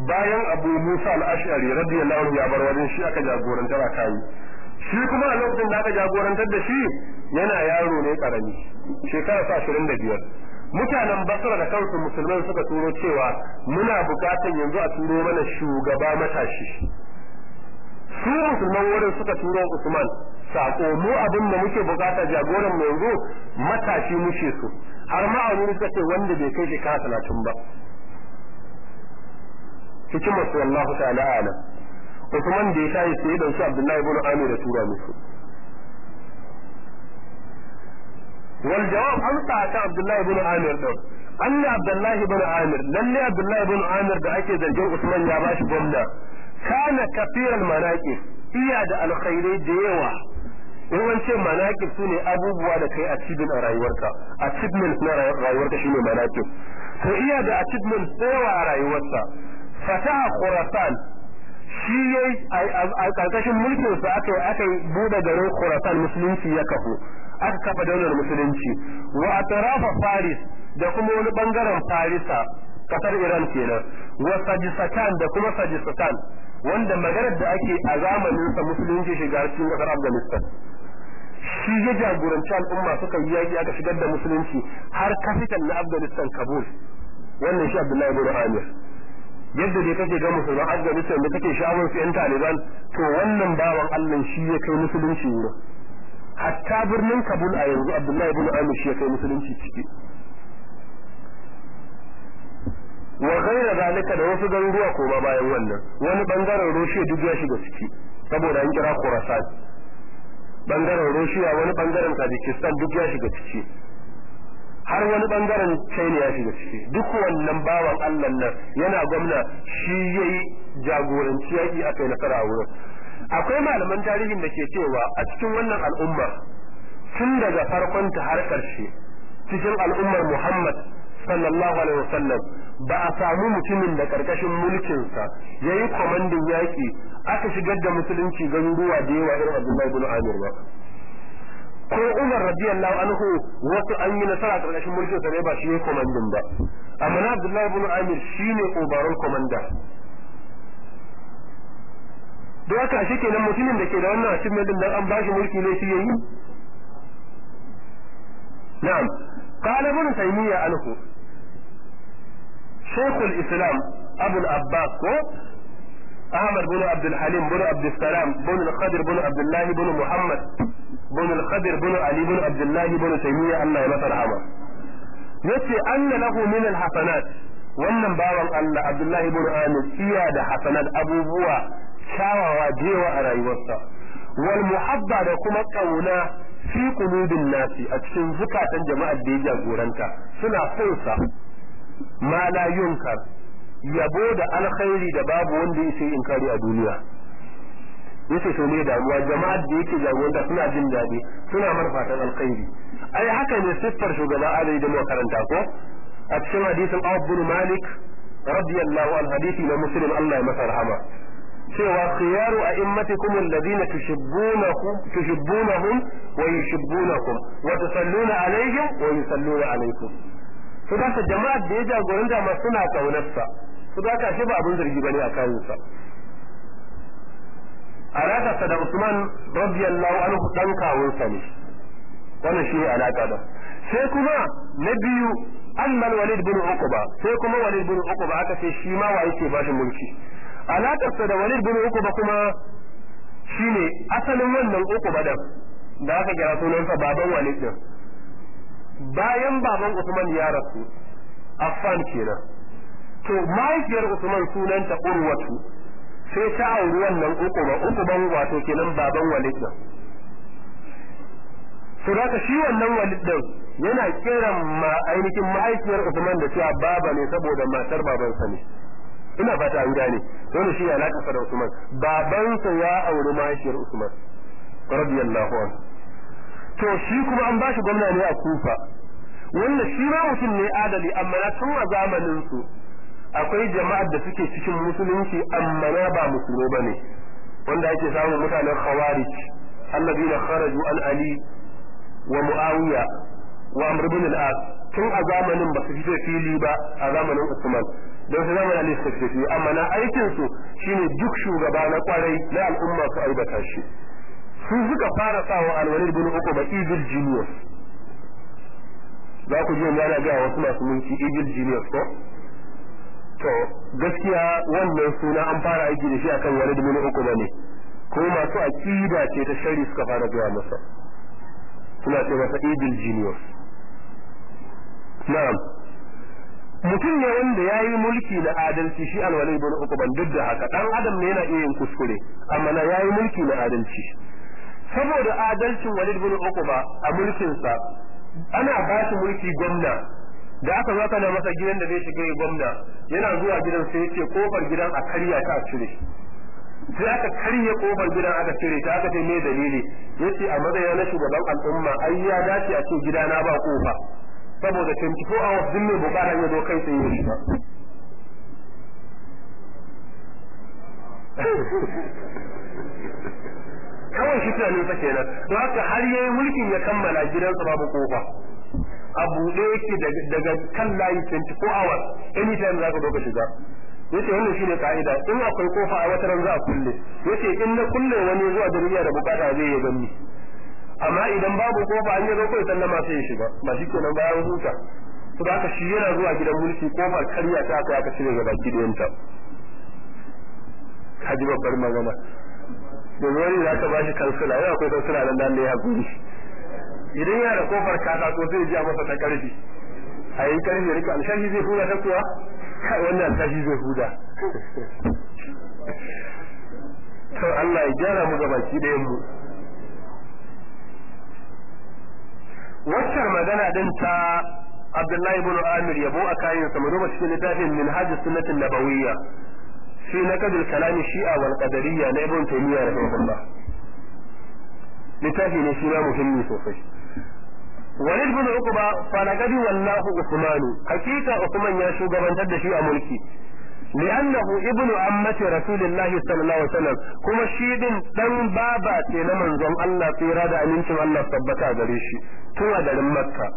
Bayan Abu Musa al-Ash'ari radiyallahu anhu ya bar wajen shi aka jagorantar a kai shi kuma a lokacin da aka jagorantar da shi yana yaro ne ƙarami shekara 25 mutanen Basra da kansu musulmai suka turo cewa muna bukatan yanzu a turo mana shugaba matashi. Su musulman wurin suka turo Usman. Sako mu abin da muke buƙata jagoran mu yanzu matashi muke so. Har ma a wuri suka ce wanda bai kai shekara talatin ba. Hikimar su wallahu ta'ala alam. Usman da ya tayi sai ya ɗauki Abdullahi ibn Amir da tura musu. Wal jawab amsa ta Abdullahi ibn Amir din anna Abdullahi ibn Amir. Lalle Abdullahi ibn Amir da ake zargin Usman ya bashi gwamna. Kana kafiran manaqib iya da alkhairai da yawa. Ce manaqib su ne abubuwa da kai achievement a rayuwarka. Achievement na rayuwarka shine manaqib. To iya da achievement da yawa a rayuwarsa. Fataha khurasan shi yayi a ƙarƙashin mulkin sa aka aka buɗe garin khurasan musulunci ya kafu. Aka kafa daular musulunci. Wa atrafa faris da kuma wani ɓangaren farisa ƙasar iran kenan. Wa sajistan da kuma sajistan. Wanda maganar da ake a zamanin sa musulunci shiga cikin ƙasar Afghanistan. Shi ya jagoranci al'umma suka yi yaki aka shigar da musulunci har capital na Afghanistan Kabul. Wannan shi Abdullahi ibn Amir. Yadda dai kake ga musulman Afghanistan da kake shawar su yan Taliban to wannan bawan Allah shi ya kai musulunci wurin. Hatta birnin Kabul a yanzu Abdullahi ibn Amir shi ya kai musulunci ciki. Wa gaira zalika da wasu garuruwa ko ba bayan wannan wani ɓangaren Roshiya duk ya shiga ciki saboda an kira Khorasan ɓangaren Roshiya wani ɓangaren Tajikistan duk ya shiga ciki. Har wani ɓangaren China ya shiga ciki. Duk wannan bawan Allah nan yana gwamna shi yayi jagoranci yaki aka yi nasara a wurin. Akwai malaman tarihin da ke cewa a cikin wannan al'umma tun daga farkon ta har ƙarshe cikin al'ummar Muhammad sallallahu alaihi wasallam ba a samu mutumin da ƙarƙashin mulkinsa ya yi kwamandin yaƙi aka shigar da musulunci garuruwa da yawa irin abdullahi bin amir ba. Ko Umar radiyallahu anhu wasu an yi nasara ƙarƙashin mulkin sa ne ba shi ne komandin ba. Amma na Abdullahi ibn Amir shine overall commander. Don haka shi kenan mutumin da ke da wannan achievement din dan an bashi mulki ne shi yayi? Na'am. Qala ibn taymiya anhu shekul islam abul abbas ko? Ahmad bin abdul halim bin abdul salam bin al-qadir bin abdullahi bin muhammad bin al-qadir bin ali bin abdullahi bin taymiya Allah ya ya ce anna lahu min al-hasanat. Wannan bawan Allah abdullahi bin amir iya da hasanat abubuwa kyawawa jewa a rayuwarsa. Wal muhabba da kuma ƙauna fi qulubin nasi a cikin zukatan jama'ar da ya jagoranta. Suna son sa. Ma la yunkar. Yabo da alkhairi da babu wanda yake inkari a duniya. Yace to ne damuwa? Jama'ar da yake jagoranta suna jin daɗi suna marfatan alkhairi. Ai haka ne siffar shugaba adai da makaranta ko? A cikin hadisin Abu Malik radiyallahu an hadisi na Muslim Allah ya masa rahama. Cewa khiyaru a'immatikum alladhina tuhibbunahum tuhibbunahum wa yuhibbunakum wa tusalluna alaihim wa yusalluna alaikum su da jama'ar da ya jagoranta ma suna kaunarsa su da ka shi ba abin zargi ba ne a kayansa alaƙarsa da Usman radiyallahu anhu dan kawunsa ne. Wannan shi ne alaƙa da. Sai kuma na biyu amman walid bin uquba sai kuma walid bin uquba aka ce shi ma wa yake bashi mulki. Alaƙarsa da walid bin uquba kuma shine asalin wannan uquba da da aka kira sunansa baban walid din bayan baban Usman ya rasu Affan kenan. To mahaifiyar Usman sunanta Urwatu sai ta auri wannan uquba uquban wato kenan baban walid din. To da shi wannan walid din yana kiran ma ainihin mahaifiyar Usman da cewa baba ne saboda matar babansa ne. Ina fata an gane dole shi ya laka da Usman. Babansa ya auri mahaifiyar Usman radiyallahu anhu. To shi kuma an bashi gwamna ne a Kufa. Wanda shi ma mutum ne adali amma na tun a zamanin su akwai jama'ar da suke cikin musulunci amma na ba musulmai ba ne wanda ake samun mutanen khawarij alladina kharaju an ali wa muawiya wa amr ibn al-as. Tun a zamanin ba su fito fili ba a zamanin usman. Don su zamanin ali suka fito amma na aikin su shine duk shugaba na ƙwarai na al'umma su aibata shi. Su suka fara sawa alwalid bin uquba evil genius za ku ji yana ga wasu masu mulki evil genius ko? To gaskiya wannan suna an fara aiki da shi akan walid bin uquba ne. Ko masu aqida ce ta shari suka fara zuwa masa. Suna ce masa evil genius na'am. Mutum ne wanda ya yi mulki na adalci shi alwalid bin uquba duk da haka. Dan adam ne yana iya yin kuskure amma na ya yi mulki na adalci. Saboda adalcin walid bin uquba a mulkinsa ana ba shi mulki gwamna. Da aka zo kana masa gidan da zai shiga gwamna yana zuwa gidan sai ya ce ƙofar gidan a karya ta cire. Sai aka karya ƙofar gidan aka cire ta aka ce me dalili? Yace a matsayin na shugaban al'umma ai ya dace a ce gidana ba ƙofa saboda 24 hours din mai buƙata ya zo kai sai ya shiga. [laughs] kawai shi tunanin sa kenan. Don haka har yayi mulkin ya kammala gidansa babu ƙofa a buɗe yake daga kan layi 24 hours. Anytime za ka zo ka shiga. Yace wannan shine ka'ida. In akwai ƙofa a wata ran za a kulle. Yace in na kulle wani zuwa duniya da buƙata zai yi gani. Amma idan babu ƙofa an yi zo kai sallama sai ya shiga. Ba shi kenan bayan huta. To da haka shi yana zuwa gidan mulki ƙofar karya ta aka aka cire gaba ki dayanta kaji babbar magana. Da wani za ka bashi kansila yau akwai kansila nan da ya haƙuri idan yana da ƙofar kasa ko sai ya masa ta ƙarfi a yi ƙarfi riƙa alshashi zai huda ta kuwa? Kai wannan alshashi zai huda. [laughs] To Allah ya gyara mu ga baki da mu. Waccan magana din ta Abdullahi ibn Amir yabo a kayan sa mu duba cikin littafin Minhaj Sunnatin Nabawiyya. في نقد الكلام الشيعة والقدرية لابن تيمية رحمه الله لتافي نشينا مهمي سوفي ولد بن عقبة فلقد والله عثمان حقيقة عثمان يا شو قبل تد شيء ملكي li'annahu ibnu ammati rasulillahi sallallahu alaihi wasallam kuma shi din dan baba ce na manzon Allah tsira da amincin Allah tabbata gare shi tun a garin Makka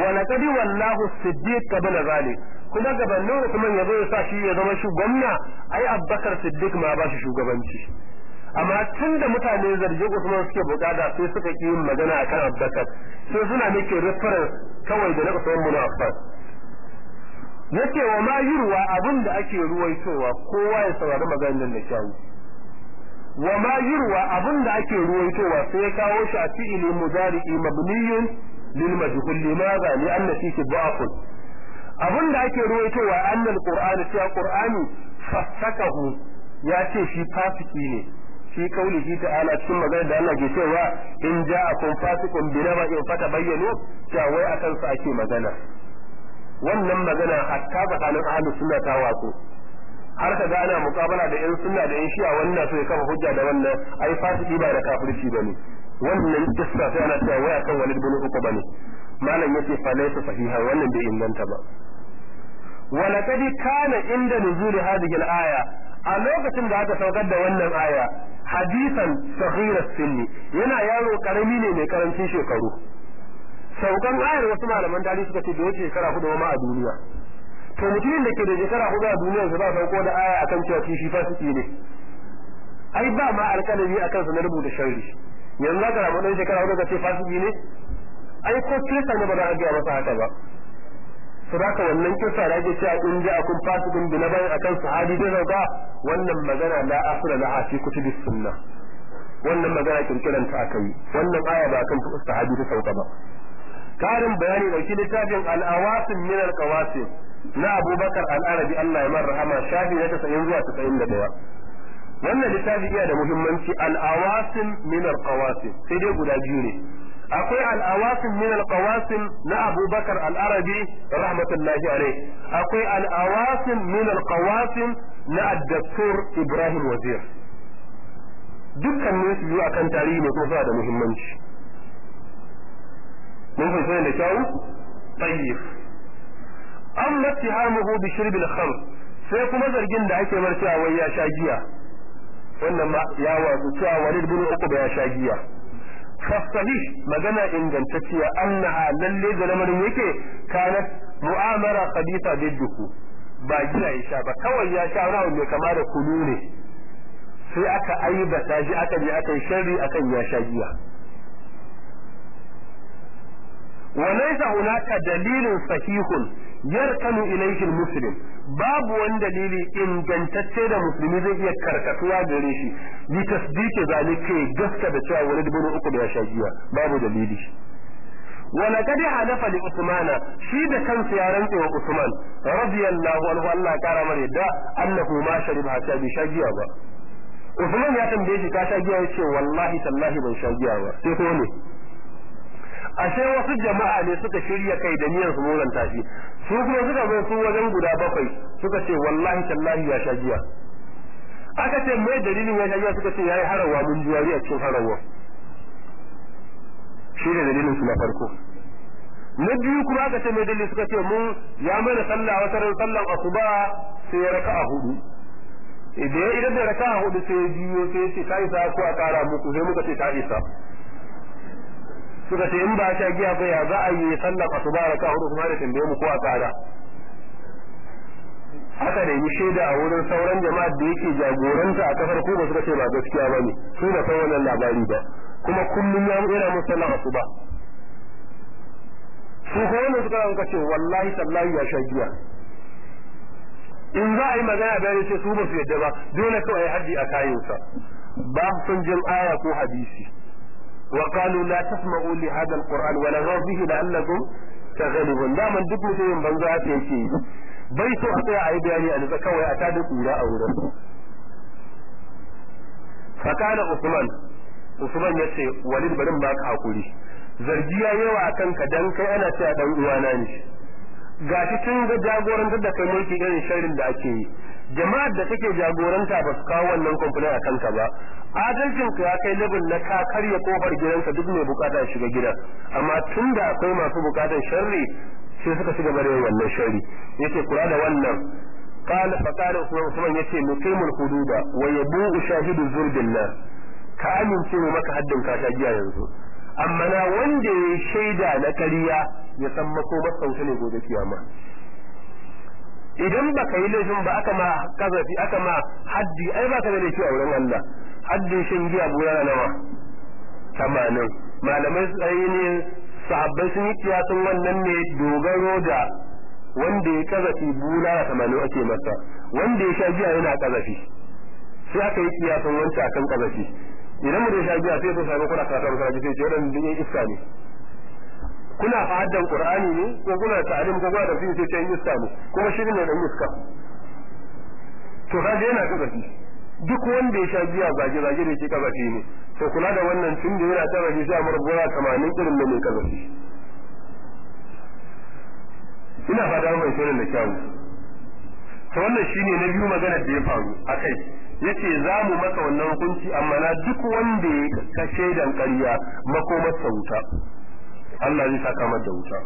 wa laqad wallahu siddiq qabla zalik. Kuma gabanin Usman ya zo ya sa shi ya zama shi gwamna ai Abubakar Siddiq ma ba shi shugabanci. Amma tun da mutane zargin Usman suke buƙata sai suka ki yin magana akan Abubakar sai suna nake reference kawai da na Usman bin Affan. Yace wa ma yurwa abin da ake ruwaitowa kowa ya saurari maganar da kyawu wa ma yurwa abin da ake ruwaitowa sai ya kawo shi a fi'ili mudari'i mabniyun lil majhul limadha li anna fihi abin da ake ruwaitowa annal qur'ani cewa qur'ani fassakahu ya ce shi fasiki ne. Fi kaulihi ta'ala cikin magana da Allah ke cewa in ja'akum fasiqun bi naba'in fatabayyanu cewa wai akan sa ake magana. Wannan magana hatta tsakanin ahlus sunna ta wato har ka ga ana muqabala da yan sunna da yan shi'a wannan ya kafa hujja da wannan ai fasiki ba da kafirci ba ne wannan kissa sai ana cewa wai akan walid bin uku ba ne malam ya ce fa laysa sahiha wannan bai inganta ba. Wa laqad kana inda nuzul hadhihi al-aya a lokacin da aka saukar da wannan aya hadisan saghira sinni yana yaro ƙarami ne mai ƙarancin shekaru. Saukan ayar wasu malaman tarihi suka ce da shekara huɗu ma a duniya. To mutumin da ke da shekara huɗu a duniya ba sauko da aya akan cewa shi fasiki ne. Ai ba ma alƙalami akan su na rubuta sharri yanzu za ka rabu ɗan shekara huɗu ka ce fasiki ne? Ai ko kesa ne ba za a gaya masa haka ba. Su da wannan kisa da ake cewa in ji akun fasikun bi na bayan akan sahabi da sauka wannan magana la asra la fi kutubi sunna. Wannan magana kirkiran ta aka yi. Wannan aya ba akan sahabi ta sauka ba. Karin bayani ɗauki littafin al-awasim min al-qawasim na Abubakar al-Arabi Allah ya marhama shafi na 90 zuwa 91 wannan littafi yana da muhimmanci al-awasim min al-qawasim sai dai guda biyu ne. Akwai al'awasin min al-qawasim na abubakar al-arabi rahmatullahi alaihi akwai al'awasin min al-qawasim na ad-daktur ibrahim wazir. Dukkan ne su yi akan tarihi ne kuma da muhimmanci. Mun fahimta da kyau? Tayyib. Amma tihamuhu bi shirbil khamr sai kuma zargin da ake bar cewa wai ya sha giya. wannan ma ya wazu cewa walid bin uqba ya sha giya fasahih magana ingantacciya annaha lalle da lamarin yake kanat mu'amara khabitha bidduku ba gina ya sha ba kawai ya sha rawa mai kama da kunu ne sai aka aibata shi aka je aka yi sharri akan ya sha giya وليس هناك دليل صحيح يركن إليه المسلم Babu wani dalili ingantacce da musulmi zai iya karkatuwa gare shi. Li tasdiki zalika gaska da cewa wani dubu uku da ya sha giya. Babu dalili. Wala kad halafa li usmana shi da kansa ya rantse wa usman radiyallahu anhu Allah ya kara mare da annahu ma shariba hatta bi sha giya ba. Usman ya tambaye shi ka sha giya? Yace wallahi tallahi ban sha giya ba. Sai ko ne ashe wasu jama'a ne suka shirya kai da niyyar su muranta shi. Su kuma suka zo su wajen guda bakwai suka ce wallahi tallahi ya sha giya. Aka ce mai dalilin ya sha suka ce yayi harawa mun ji wari a cikin harawa. Shi ne dalilin su na farko. Na biyu kuma aka ce mai dalili suka ce mun ya mana sallah wata ran sallan asuba sai ya raka'a huɗu. Idan ya idan da raka'a huɗu sai ya biyo sai ya ce ta isa ko a kara muku? Sai muka ce ta isa. Suka ce in ba sha giya ba ya za a yi sallar asuba raka huɗu kuma da tambaye mu ko a tsara haka da yi shaida a wurin sauran jama'a da yake jagoranta a ƙasar kuma suka ce ba gaskiya ba ne. Su da san wannan labari ba. Kuma kullum ya yana musu sallar asuba. Su ko wannan suka ranka ce wallahi tallahi ya sha giya. In za a yi magana da ce su ba su yadda ba dole kawai haddi a kayansa. Ba sun jin aya ko hadisi. وقالوا لا تسمعوا لهذا القرآن ولغوا به لعلكم تغلبون دائما duk mutumin banza haka yake bai so a tsaya a yi bayani a nutsa kawai a tada kura a wurin fakana usman usman ya ce walid barin baka hakuri zargi ya yawa a kanka dan kai ana cewa dan uwana ne gashi tun ga jagorantar da kai mulki irin sharrin da ake yi jama'ar da kake jagoranta ba su kawo wannan kwamfanin a kanka ba adalcin ka ya kai labin na ka karya kofar gidanka duk mai bukata ya shiga gida amma tun da akwai masu bukatar sharri sai suka ci gaba da yin wannan sharri yace kula da wannan قال فقال عثمان yace muqimul hududa wa yabu shahidu zulbin nar ka amince mu maka haddin ka ta giya yanzu amma na wanda ya shaida na kariya ya san mako masauta ne gobe kiyama. Idan baka yi laifin ba aka ma kazafi aka ma haddi ai baka da laifi a wurin Allah. Haddin shan giya bulala nawa? Tamanin. Malamai su ne sahabbai sun yi kiyasin wannan ne dogaro da wanda ya kazafi bulala tamanin ake masa. Wanda ya sha giya yana kazafi. Sai aka yi kiyasin wancan akan kazafi. Idan mu da sha giya sai sun sami kuna ƙasar sai ce waɗanda yin iska ne. Kuna fahaddan qur'ani ne ko kuna ta'alim ko kuna tafsiri sai yin iska ne kuma shi ne dan iska. To kaga yana kazafi duk wanda ya sha giya zage zage da ke kazafi ne to kula da wannan tun da yana kazafi sai a murgura 80 irin da mai kazafi ina fata mai shirin da kyawu to wannan shine na biyu maganar da ya faru akai ya ce za mu masa wannan hukunci amma na duk wanda ya ka shaidan ƙarya makomar sa wuta. Allah zai saka mata wuta.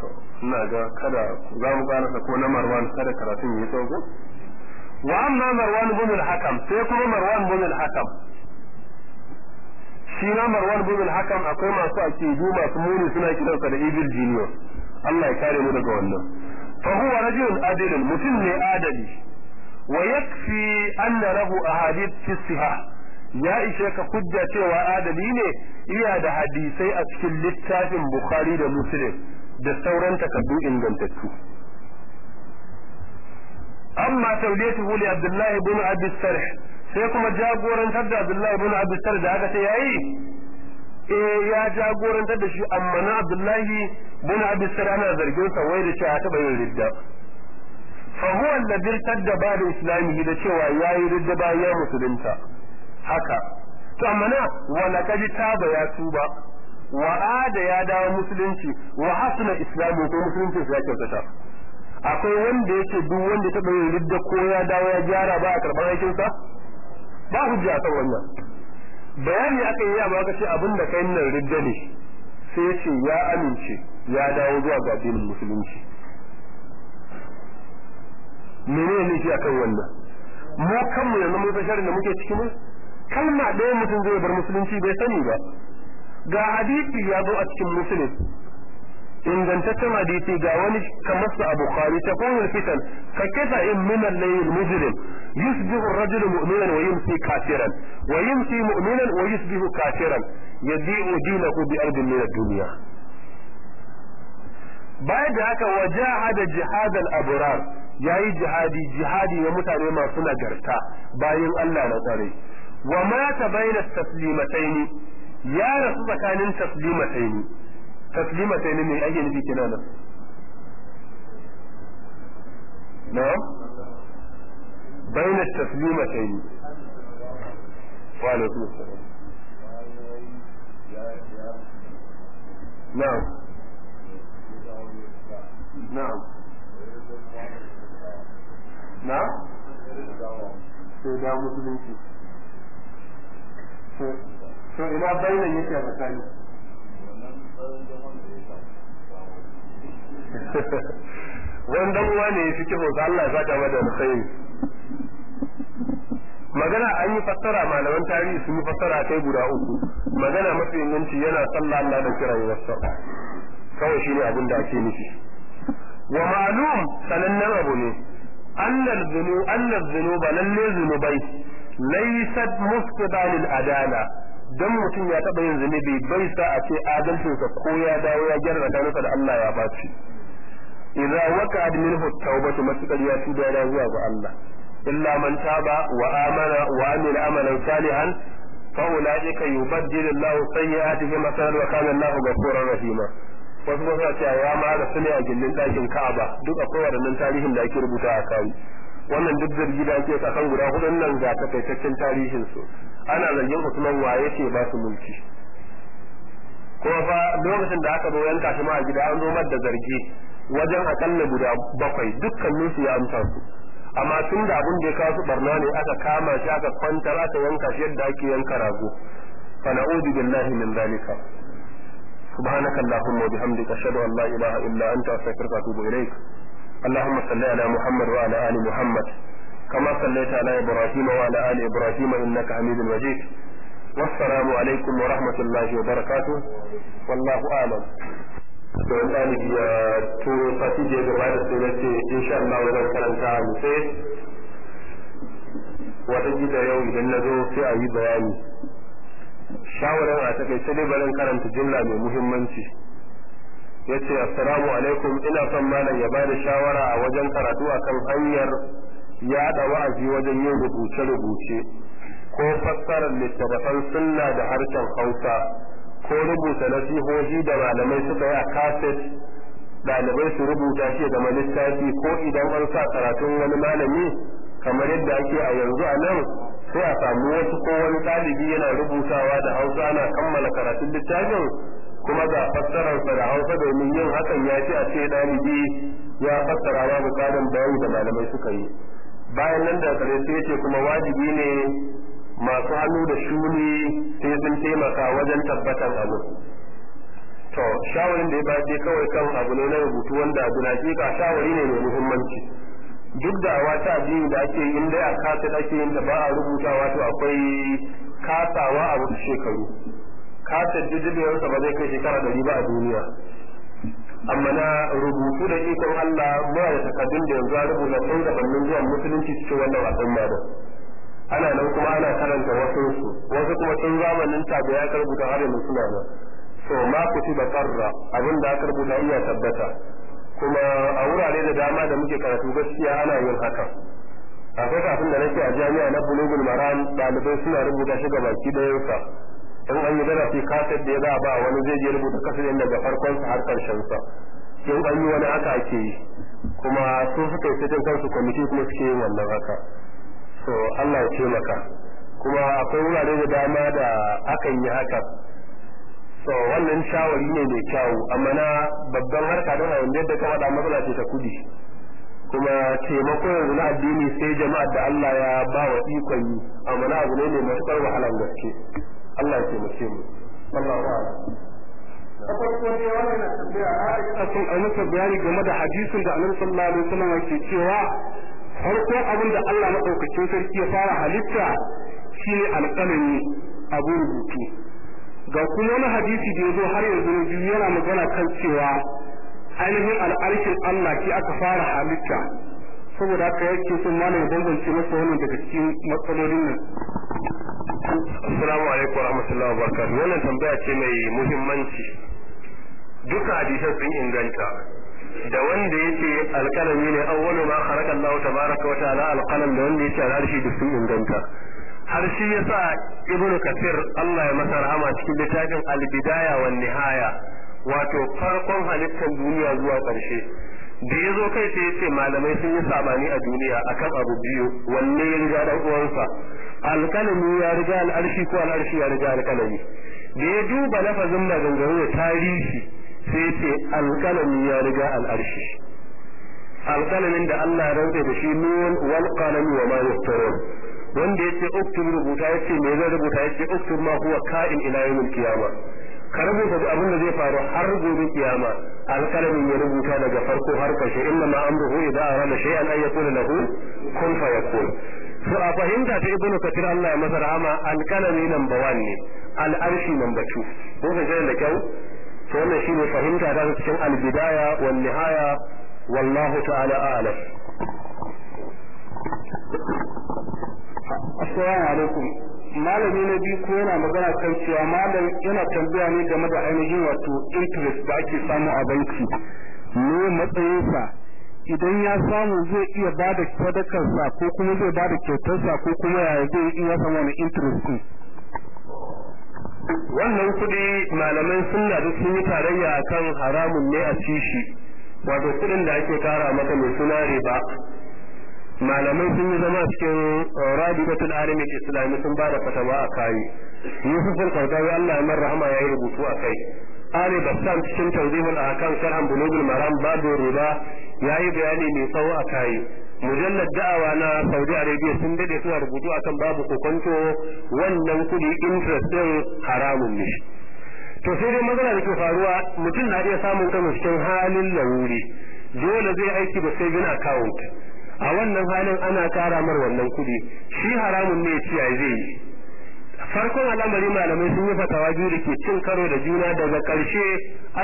To ina ga kada za mu karasa ko na Marwan kada karatun yi tsawo. Wa amma Marwan bin al-Hakam sai kuma Marwan bin al-Hakam. Shi na Marwan bin al-Hakam akwai masu akidu masu muni suna kiransa da Evil Genius. Allah ya kare mu daga wannan. Fa huwa rajulun adilun mutum ne adali. Wa yakfi anna lahu ahadith fi sihah ya ishe ka hujja cewa adali ne iya da hadisai a cikin littafin Bukhari da Muslim da sauran takaddu ingantattu. Amma tawliyatuhu li Abdullah ibn Abi Sarh sai kuma jagorantar da Abdullah ibn Abi Sarh da aka ce yayi eh ya jagorantar da shi amma na Abdullahi bin Abi Sarh ana zargin sa wai da cewa ta bayin ridda. Fa huwa alladhi irtadda ba'da islamihi da cewa yayi ridda bayan musulunta. Haka. To amma na wala kaji taba ya tuba wa ada ya dawo musulunci wa hasuna islamu ko musulunci ya kyautata. Akwai wanda yake duk wanda ta bayin ridda ko ya dawo ya gyara ba a karɓar aikinsa? Ba hujja kan wannan. Bayani aka yi ya ba ka ce abin da kai nan ridda ne sai ce ya amince ya dawo zuwa ga addinin musulunci. Menene ne shi akan wannan? Mu kanmu yanzu mun san da muke ciki ne? Kalma ɗaya mutum zai bar musulunci bai sani ba ga hadisi ya zo a cikin musulun ingantaccen hadisi ga wani kamar su a bukhari ta kowar fitan ka kisa in min al-layl mujrim yusbihu ar-rajulu mu'minan wa yumsi kafiran wa yumsi mu'minan wa yusbihu kafiran yadi'u dinahu bi ardin min ad-dunya bayan da haka wajahada jihad al-abrar yayi jihadi jihadi na mutane masu nagarta bayan Allah na tsare wa mata bayna taslimataini ya rasu tsakanin taslimataini. Taslimataini ne ake nufi kenan? Nan na'am bayna taslimataini. Wa alaikum assalam. Na'am. Na'am. Na sai da to ina bayanan yake a tsakani? [laughs] Wanda uwa ne ya fi kiho ga Allah ya saka mada alkhairi. Magana an yi fassara malaman tarihi sun yi fassara kai guda uku. Magana mafi inganci yana sallah Allah da kiran wasa. Kawai shine abin da ake nufi. Wa ma'lum sanannen abu ne. Annal zunu annal zunuba lalle zunubai. Laysat musqida lil adala. Dan mutum ya taba yin zunubi bai sa a ce adalcinsa ko ya dawo ya gyara tsakaninsa da Allah ya ɓaci idza waqa'at minhu at-taubatu matakar ya tuba ya zuwa ga Allah. Illa man taba wa amana wa amila amalan salihan fa ulaika yubaddilu Allahu sayyi'atihim hasanat wa kana Allahu ghafurur rahima. Wasu ba suna ya ma da su ne a gindin ɗakin Ka'aba. Duk akwai waɗannan tarihin da ake rubuta a kai. wannan duk zargi da ake kasan guda hudun nan ga takaitaccen tarihin su. Ana zargin kuma waye ce ba su mulki. Ko fa lokacin da aka zo yanka shi ma a gida an zo da zargi wajen akalla guda bakwai dukkanin su ya amsa su. Amma tun da abin da ya kawo su barna ne aka kama shi aka kwantar aka yanka shi yadda ake yanka rago. Fa na'udhu billahi min zalika subhanakallahumma wa bihamdika ashhadu an la ilaha illa anta astaghfiruka wa atubu اللهم صل على محمد وعلى ال محمد كما صليت على ابراهيم وعلى ال ابراهيم انك حميد مجيد والسلام عليكم ورحمه الله وبركاته والله اعلم don ɗalibi ya turo sati da ya gabata sai na ce insha Allah wajen karanta mu sai wata gida yau idan na zo sai a yi bayani shawarar a takaice dai barin karanta jumla mai muhimmanci Ya ce assalamu alaikum ina son malam ya ba da shawara a wajen karatu akan hanyar yaɗa wa'azi wajen yin rubuce-rubuce ko fassarar littattafan sunna da harshen hausa ko rubuta nasihohi da malamai suka yi a kaset ɗalibai su rubuta shi da littafi ko idan an sa karatun wani malami kamar yadda ake a yanzu a nan sai a samu wasu ko wani ɗalibi yana rubutawa da hausa ana kammala karatun littafin kuma ga fassararsa da hausa domin yin hakan ya ce a ce ɗalibi ya fassara ba buƙatar bayani da malamai suka yi. Bayan nan da kare sai ce kuma wajibi ne masu hannu da shuni sai sun taimaka wajen tabbatar abu. To shawarin da ya baje kawai kan abu ne na rubutu wanda abu na shawari ne mai muhimmanci. Duk da awa ta addini da ake yin dai a kasa ake yin da ba a rubutawa to akwai kasawa a wasu shekaru. Kasa jijibiyarsa ba zai kai shekara ɗari ba a duniya. Amma na rubutu da ikon Allah muna da takardun da yanzu a rubuta tun gabanin zuwan musulunci cikin wannan al'umma da. Ana nan kuma ana karanta wasu su wasu kuma tun zamanin tabi ya rubuta har yanzu suna nan. So ma ku ci da karra abin da aka rubuta iya tabbata. Kuma a wurare da dama da muke karatu gaskiya ana yin haka. Akwai kafin da nake a jami'a na bulugul maram ɗalibai suna rubuta shi ga baki ɗayansa. In an yi darasi kaset da ya za a ba wani zai je rubuta ƙasar daga farkon sa har ƙarshen sa. In an yi wani haka ake yi. Kuma su suka yi cikin kansu kwamiti kuma suke yin wannan haka. So Allah ya taimaka. Kuma akwai wurare da dama da akan yi haka. So wannan shawari ne mai kyawu amma na babban harka don a yanzu da kama da matsala ce ta kuɗi kuma taimako yanzu na addini sai jama'a da Allah ya ba wa ikon yi. Amma na abu ne mai matuƙar wahalar gaske. Allah ya taimake mu. Allah ya da son a masa bayani game da hadisin da Annabi sallallahu alaihi wasallam yake cewa farko abin da Allah madaukakin sarki ya fara halitta shine alƙalami abu rubutu. Ga kuma wani hadisi da ya zo har yanzu na biyu yana magana kan cewa ainihin al'arshin Allah shi aka fara halitta. Saboda haka yake son malam bambance masa wannan daga cikin matsalolin nan. Assalamu alaikum warahmatullahi wabarakatuh. Wannan tambaya ce mai muhimmanci. Duka hadisan sun inganta. Da wanda yake alkalami ne awwalu ma khalaqa Allah tabaraka wa ta'ala alqalam da wanda yake al'arshi da sun inganta. Har shi yasa ibnu kathir Allah ya masa rahama cikin littafin al-bidaya wan nihaya wato farkon halittar duniya zuwa ƙarshe. Da ya zo kai sai ya ce malamai sun yi saɓani a duniya akan abu biyu wanne ya riga dan uwansa? Alkalami ya riga al'arshi ko al'arshi ya riga alkalami da ya duba lafazin maganganu da tarihi sai ce alkalami ya riga al'arshi. Alkalamin da Allah ya rauke da shi nun wal qalami wa ma yasturun wanda ya ce uktub rubuta ya ce me zai rubuta? Yace uktub ma huwa ka'in ila yawmil qiyamah ka rubuta duk abin da zai faru har gobe kiyama. Alkalamin ya rubuta daga farko har ƙarshe inna ma amruhu idza arada shay'an an yaqula lahu kun fayakun. So a fahimta ta ibnu kathir Allah ya masa rahama alkalami number 1 ne al'arshi number 2 ko ga da kyau? To wannan shine fahimta ta cikin albidaya wan nihaya wallahu ta'ala a'lam. Assalamu alaikum. Malami na biyu ko yana magana kan cewa malam yana tambaya ne game da ainihin wato interest da ake samu a banki. Ne matsayinsa? Idan ya samu zai iya ba da sadakarsa ko kuma zai ba da kyautarsa ko kuma yaya zai iya samu wani interest din wannan kuɗi malaman sunna duk sun yi tarayya akan haramun ne a cishi wato kuɗin da ake kara maka mai suna riba. Malamai sun yi zama cikin rabibatul alamin islami sun ba da fatawa a kai. Yusuf al-qardawi Allah ya mar rahama yayi rubutu a kai. Ali bassam cikin tawdihul ahkam sharhan bulugul maram babu riba yayi bayani mai tsawo a kai. Mujallad da'awa na Saudi Arabia sun daɗe suna rubutu akan babu kokonto wannan kuɗi interest din haramun ne. To sai dai magana da ke faruwa mutum na iya samun kansa cikin halin laruri dole zai aiki da saving account. A wannan halin ana kara mar wannan kuɗi. Shi haramun ne ci zai yi. Farkon al'amari malamai sun yi fatawa biyu da ke cin karo da juna daga ƙarshe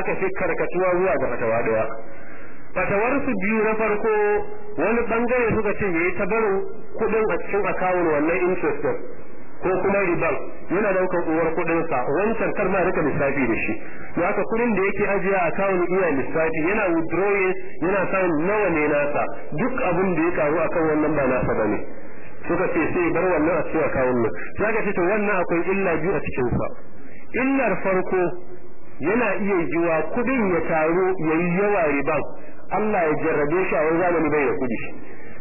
aka fi karkatuwa zuwa ga fatawa ɗaya fatawar su biyu na farko wani ɓangare suka ce yayi ta barin kuɗin a cikin akawun wannan interest ko kuma riban yana ɗaukar uwar kuɗin sa wancan kar ma riƙa lissafi da shi. Don haka kuɗin da yake ajiya a akawun iya lissafi yana withdrawing yana samun nawa ne nasa. Duk abin da ya karu akan wannan ba nasa ba ne suka ce sai bar wannan a cikin akawun nan sai ka ce to wannan akwai illa biyu a cikin sa illar farko yana iya yiwa kuɗin ya taru yayi yawa riban. Allah ya jarrabe shi a wani zamani bai da kuɗi.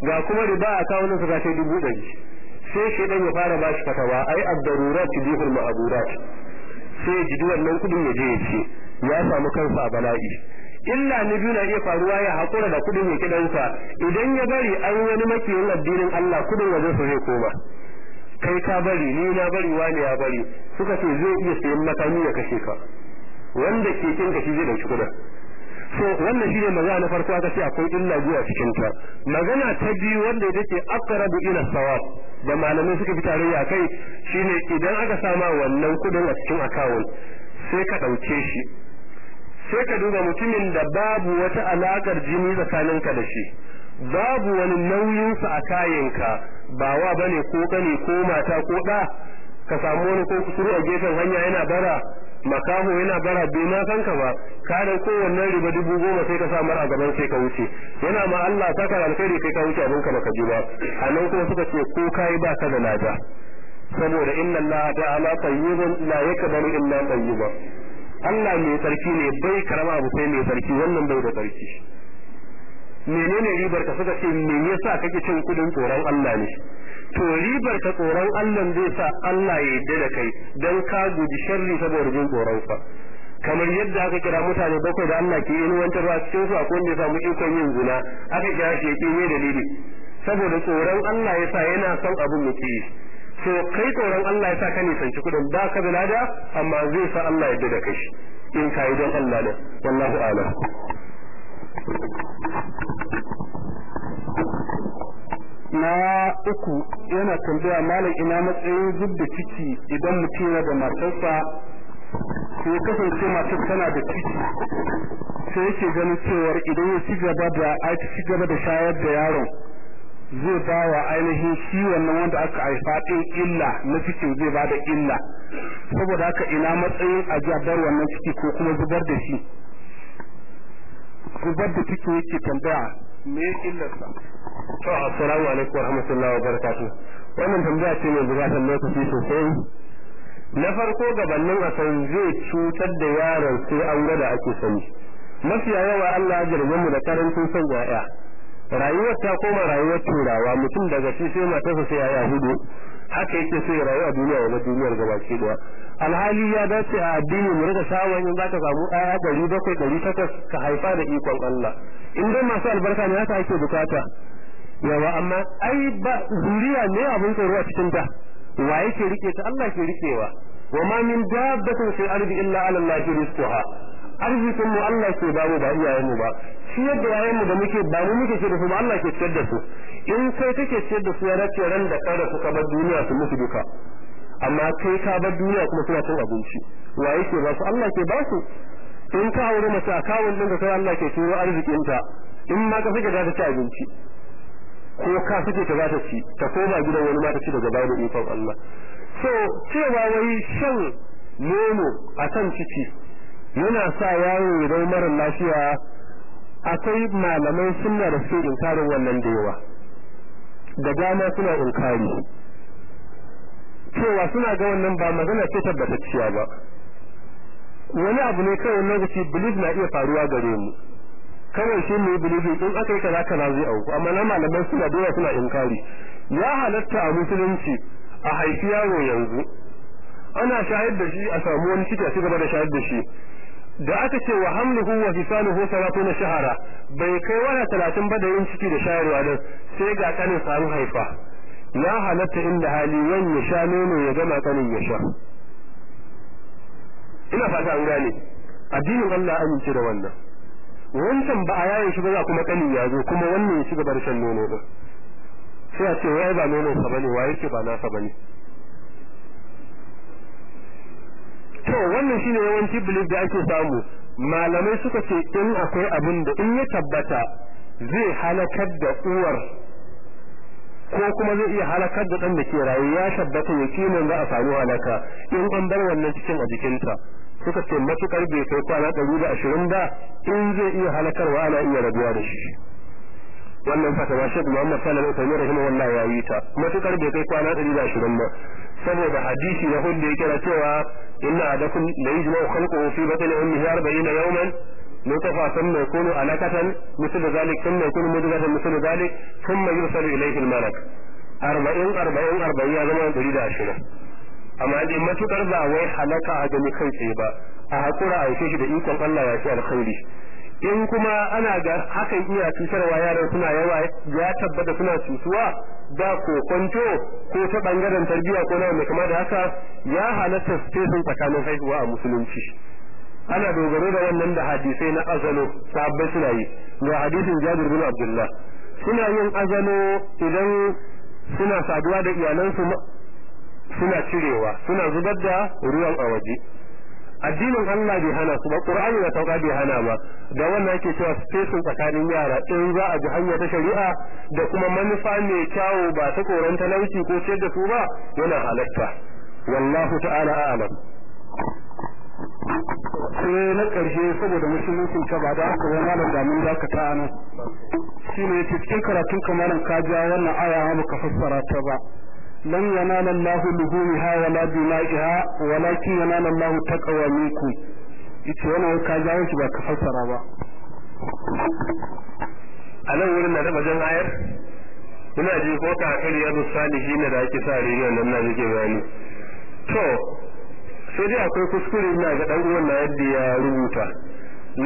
Ga kuma riba a akawun sa ta dubu ɗari. Sai shi dan ya fara ba shi fatawa ai ad-darurat tudihul ma'durat. Sai ji wannan kuɗin ya je ya ce ya samu kansa a bala'i. Illa ni biyu na iya faruwa ya hakura da kuɗin ya kidansa idan ya bari an wani makiyin addinin Allah kuɗin wajen sa zai koma. Kai ka bari ni na bari wani ya bari? Suka ce zai iya sayan makami ya kashe ka. Wanda ke kin shi zai ɗauki kuɗin. So wannan shine magana na farko aka ce akwai illa biyu cikin ta magana ta biyu wanda ita ce aqrabu ila sawab da malamai suka fi tarayya kai shine idan aka sama wannan kuɗin a cikin account sai ka ɗauke shi. Sai ka duba mutumin da babu wata alakar jini tsakaninka da shi. Babu wani nauyin sa a kayanka ba wa ba ne ko kane ko mata ko da ka samu wani ko kusuru a gefen hanya yana bara makaho yana bara bai ma san ka ba ka da kowannen riba dubu goma sai ka sa mar a gaban sai ka wuce. Yana ma Allah saka alkhairi kai ka wuce abin ka baka ji ba. Anan kuma suka ce ko kai ba ka da lada. Saboda inna Allah ta'ala tayyibun la yakbalu illa tayyiba. Allah mai tsarki ne bai karama abu sai mai tsarki wannan bai da tsarki. Menene ribar ka? Suka ce me yasa kake cin kuɗin tsoron Allah ne? To ribar ka tsoron Allah zai sa Allah ya yarda da kai dan ka guji sharri saboda jin tsoron sa. Kamar yadda aka kira mutane bakwai da Allah ke inuwantarwa cikin su akwai wanda ya samu ikon yin zina. Aka kira shi yake ne dalili. Saboda tsoron Allah ya sa yana son abin yake to kai tsoron Allah ya sa ka nisanci kuɗin ba ka da lada amma zai sa Allah ya yarda da kai. In ka yi don Allah ne wallahu a'lam. Na uku yana tambaya malam ina matsayin zub da ciki idan mutum yana da matarsa sai kasance matar tana da ciki? Sai yake ganin cewar idan ya ci gaba da aiki ci gaba da shayar da yaron zai ba wa ainihin shi wannan wanda aka haifa din illa na cikin zai ba da illa. Saboda haka ina matsayin a wannan ciki ko kuma zubar da shi? Zubar da ciki yake tambaya me illarsa? To assalamu alaikum warahmatullahi wabarakatuh. Wannan tambaya ce mai buƙatar lokaci sosai. Na farko gabanin a san zai cutar da yaron sai an da ake sani. Mafiya yawa Allah ya jirgin mu da ƙarancin son yaya rayuwar ta koma rayuwar turawa mutum daga shi sai matarsa sai yaya huɗu haka yake sai rayu a duniya wa duniyar gabaki ɗaya. Alhali ya dace a addini mu riƙa shawon in zaka samu ɗaya ɗari bakwai ɗari takwas ka haifa da ikon Allah. In dai masu albarka ne haka ake buƙata. Yawa amma ai ba zuriya ne abin tsoro a cikin ta. Wa yake riƙe ta? Allah ke rikewa wa ma min dabbatin fi ardi illa ala Allah rizquha. Arzikin mu Allah ke ba mu ba iyayen mu ba. Shi yadda yayin mu da muke ba mu muke ce da su ba Allah ke ciyar da su. In kai kake ciyar da su ya race ran da kada su bar duniya su mutu duka. Amma kai ka bar duniya kuma suna cin abinci. Wa yake ba su? Allah ke ba su. In ka aure mace a kawun ɗin ka kai Allah ke turo arzikinta in ma ka fike za ta ci abinci ko ka fike ta za ta ci ta koma gidan wani ma ta ci daga baya da ikon Allah. So cewa wai shan nono a kan ciki yana sa yaro ya zama mara lafiya akwai malamai sunna da suke inkarin wannan da yawa. Da dama suna inkari. Cewa suna ga wannan ba magana ce tabbatacciya ba. Wani abu ne kawai lokaci belief na iya faruwa gare mu. Kawai shi ne belief in aka yi kaza kaza zai auku. Amma na malaman suna da yawa suna inkari. Ya halatta a musulunci a haifi yaro yanzu. Ana shahid da shi a samu wani ciki a ci gaba da shahid da shi. Da aka ce wa hamluhu wa fisaluhu na shahara bai kai wata talatin ba da yin ciki da shayarwa din sai ga kanin samu haifa. Ya halatta inda hali wani ya sha nono ya gama kanin ya sha. Ina fata an gane. Addinin Allah amince da wannan. Wancan ba a yayin shi ba kuma kanin ya zo kuma wannan ya ci gaba da shan nono din sai a ce wai ba nono sa ba ne wai yake ba nasa ba ne? To wannan shine yawanci belief da ake samu. Malamai suka ce in akwai abin da in ya tabbata zai halakar da uwar ko kuma zai iya halakar da dan da ke rayu ya tabbata yakinin za a samu halaka in an bar wannan cikin a jikinta. Suka ce matuƙar bai kai kwana ɗari da ashirin ba in zai iya halakarwa ana iya rabuwa da shi. Wannan fatawa Sheikh Muhammad Sallallahu Alaihi Wasallam rahimahullah ya yi ta. Matukar bai kai kwana ɗari da ashirin ba. saboda hadisi na hudu yake na cewa inna adakum la yajma'u khalquhu fi batni ummihi 40 yawman نطفة ثم يكون علقة مثل ذلك ثم يكون مدغة مثل ذلك ثم يرسل إليه الملك أربعين أربعين أربعين يا زمان تريد عشرة amma dai matukar ba wai halaka a gani kai tsaye ba a hakura a yake in kuma ana ga hakan iya cutarwa yaran suna yawa ya tabbata suna cutuwa da kokonto ko ta ɓangaren tarbiyya ko na mai kama da haka ya halatta spacing tsakanin haihuwa a musulunci. Ana dogaro da wannan da hadisai na azalo sabbai suna yi. Ga hadisin Jabir bin Abdullah. Suna yin azalo idan suna saduwa da iyalansu suna cirewa suna zubar da ruwan a waje. Addinin Allah bai hana su ba Qur'ani da sauka bai hana ba. Da wannan yake cewa spacing tsakanin yara in za a ji hanya ta shari'a da kuma manufa mai kyawu ba ta koran talauci ko ce da su ba yana halatta. Wallahu ta'ala a'lam. Sai na ƙarshe saboda musulunci ka ba da aka wani malam damin za ka ta nan shi ne cikin karatun kamarin ka ja wannan aya ba ka fassara ta ba. Lan yanala Allahu luhumiha wala dima'iha walakin yanala Allahu taqwa minkum ita wannan ka ja shi ba ka fassara ba a nan wurin na da wajen ayar ina ji ko ka kari ya salihin da ake sa rediyon nan na yake bayani to sai dai akwai kuskure ina ga dan uwan na yadda ya rubuta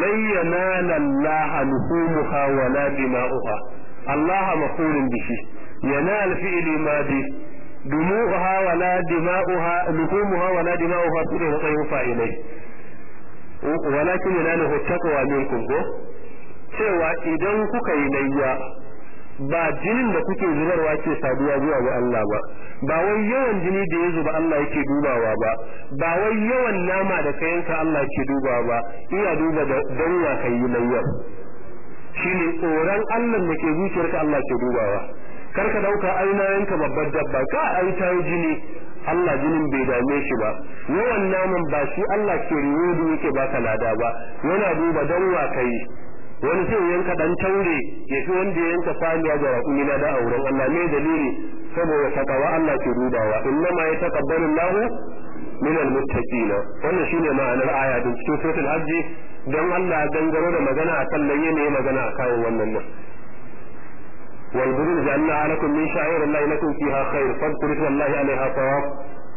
lan yanala Allah luhumuha wala Allah dima'uha luhumuha wala dima'uha su ne matsayin fa'ilai walakin yanaluhu taqwa minkum ko cewa idan kuka yi layya ba jinin da kuke zubarwa ke saduwa zuwa ga Allah ba ba wai yawan jini da ya zuba Allah yake dubawa ba ba wai yawan nama da kayanka Allah yake dubawa ba iya duba da danwa kai yi layyar shine tsoron Allah da ke zuciyarka Allah ke dubawa kar ka ɗauka ainayenka babbar dabba ka ai ta yi jini. Allah jinin bai dame shi ba. Yawan naman ba shi Allah ke riwodi yake baka lada ba. Yana duba danwa kai wani sai yanka dan taure ya fi wanda ya yanka saniya da raƙumi na da auren Allah. Me dalili? Saboda takawa Allah ke dubawa. Inna ma yataqabbalu Allahu min almuttaqin wannan shine ma'anar aya din cikin suratul hajj. Dan Allah gangaro da magana akan layye ne magana akan wannan nan. Wal burul ja'alna lakum min sha'ir Allah lakum fiha khair fadhkuru wallahi alaiha tawaf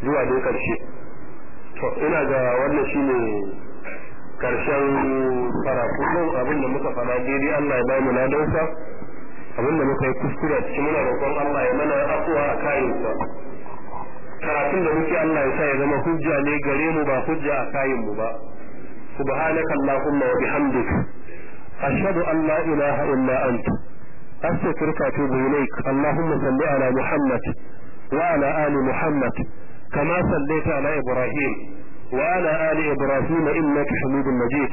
zuwa dai ƙarshe to ina ga wannan shine ƙarshen karatu din abin da muka fara daidai Allah ya ba mu ladansa abin da muka yi kuskure cikin karatun da muke Allah ya sa ya zama hujja ne gare mu ba hujja a kayan mu ba subhanaka allahumma wa bihamdik ashhadu an la ilaha illa anta astaghfiruka wa atubu ilaik allahumma salli ala muhammad wa ala ali muhammad kama sallaita ala ibrahim وعلى آل إبراهيم إنك حميد مجيد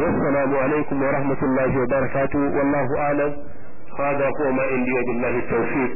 والسلام عليكم ورحمة الله وبركاته والله أعلم هذا هو ما عندي وبالله التوفيق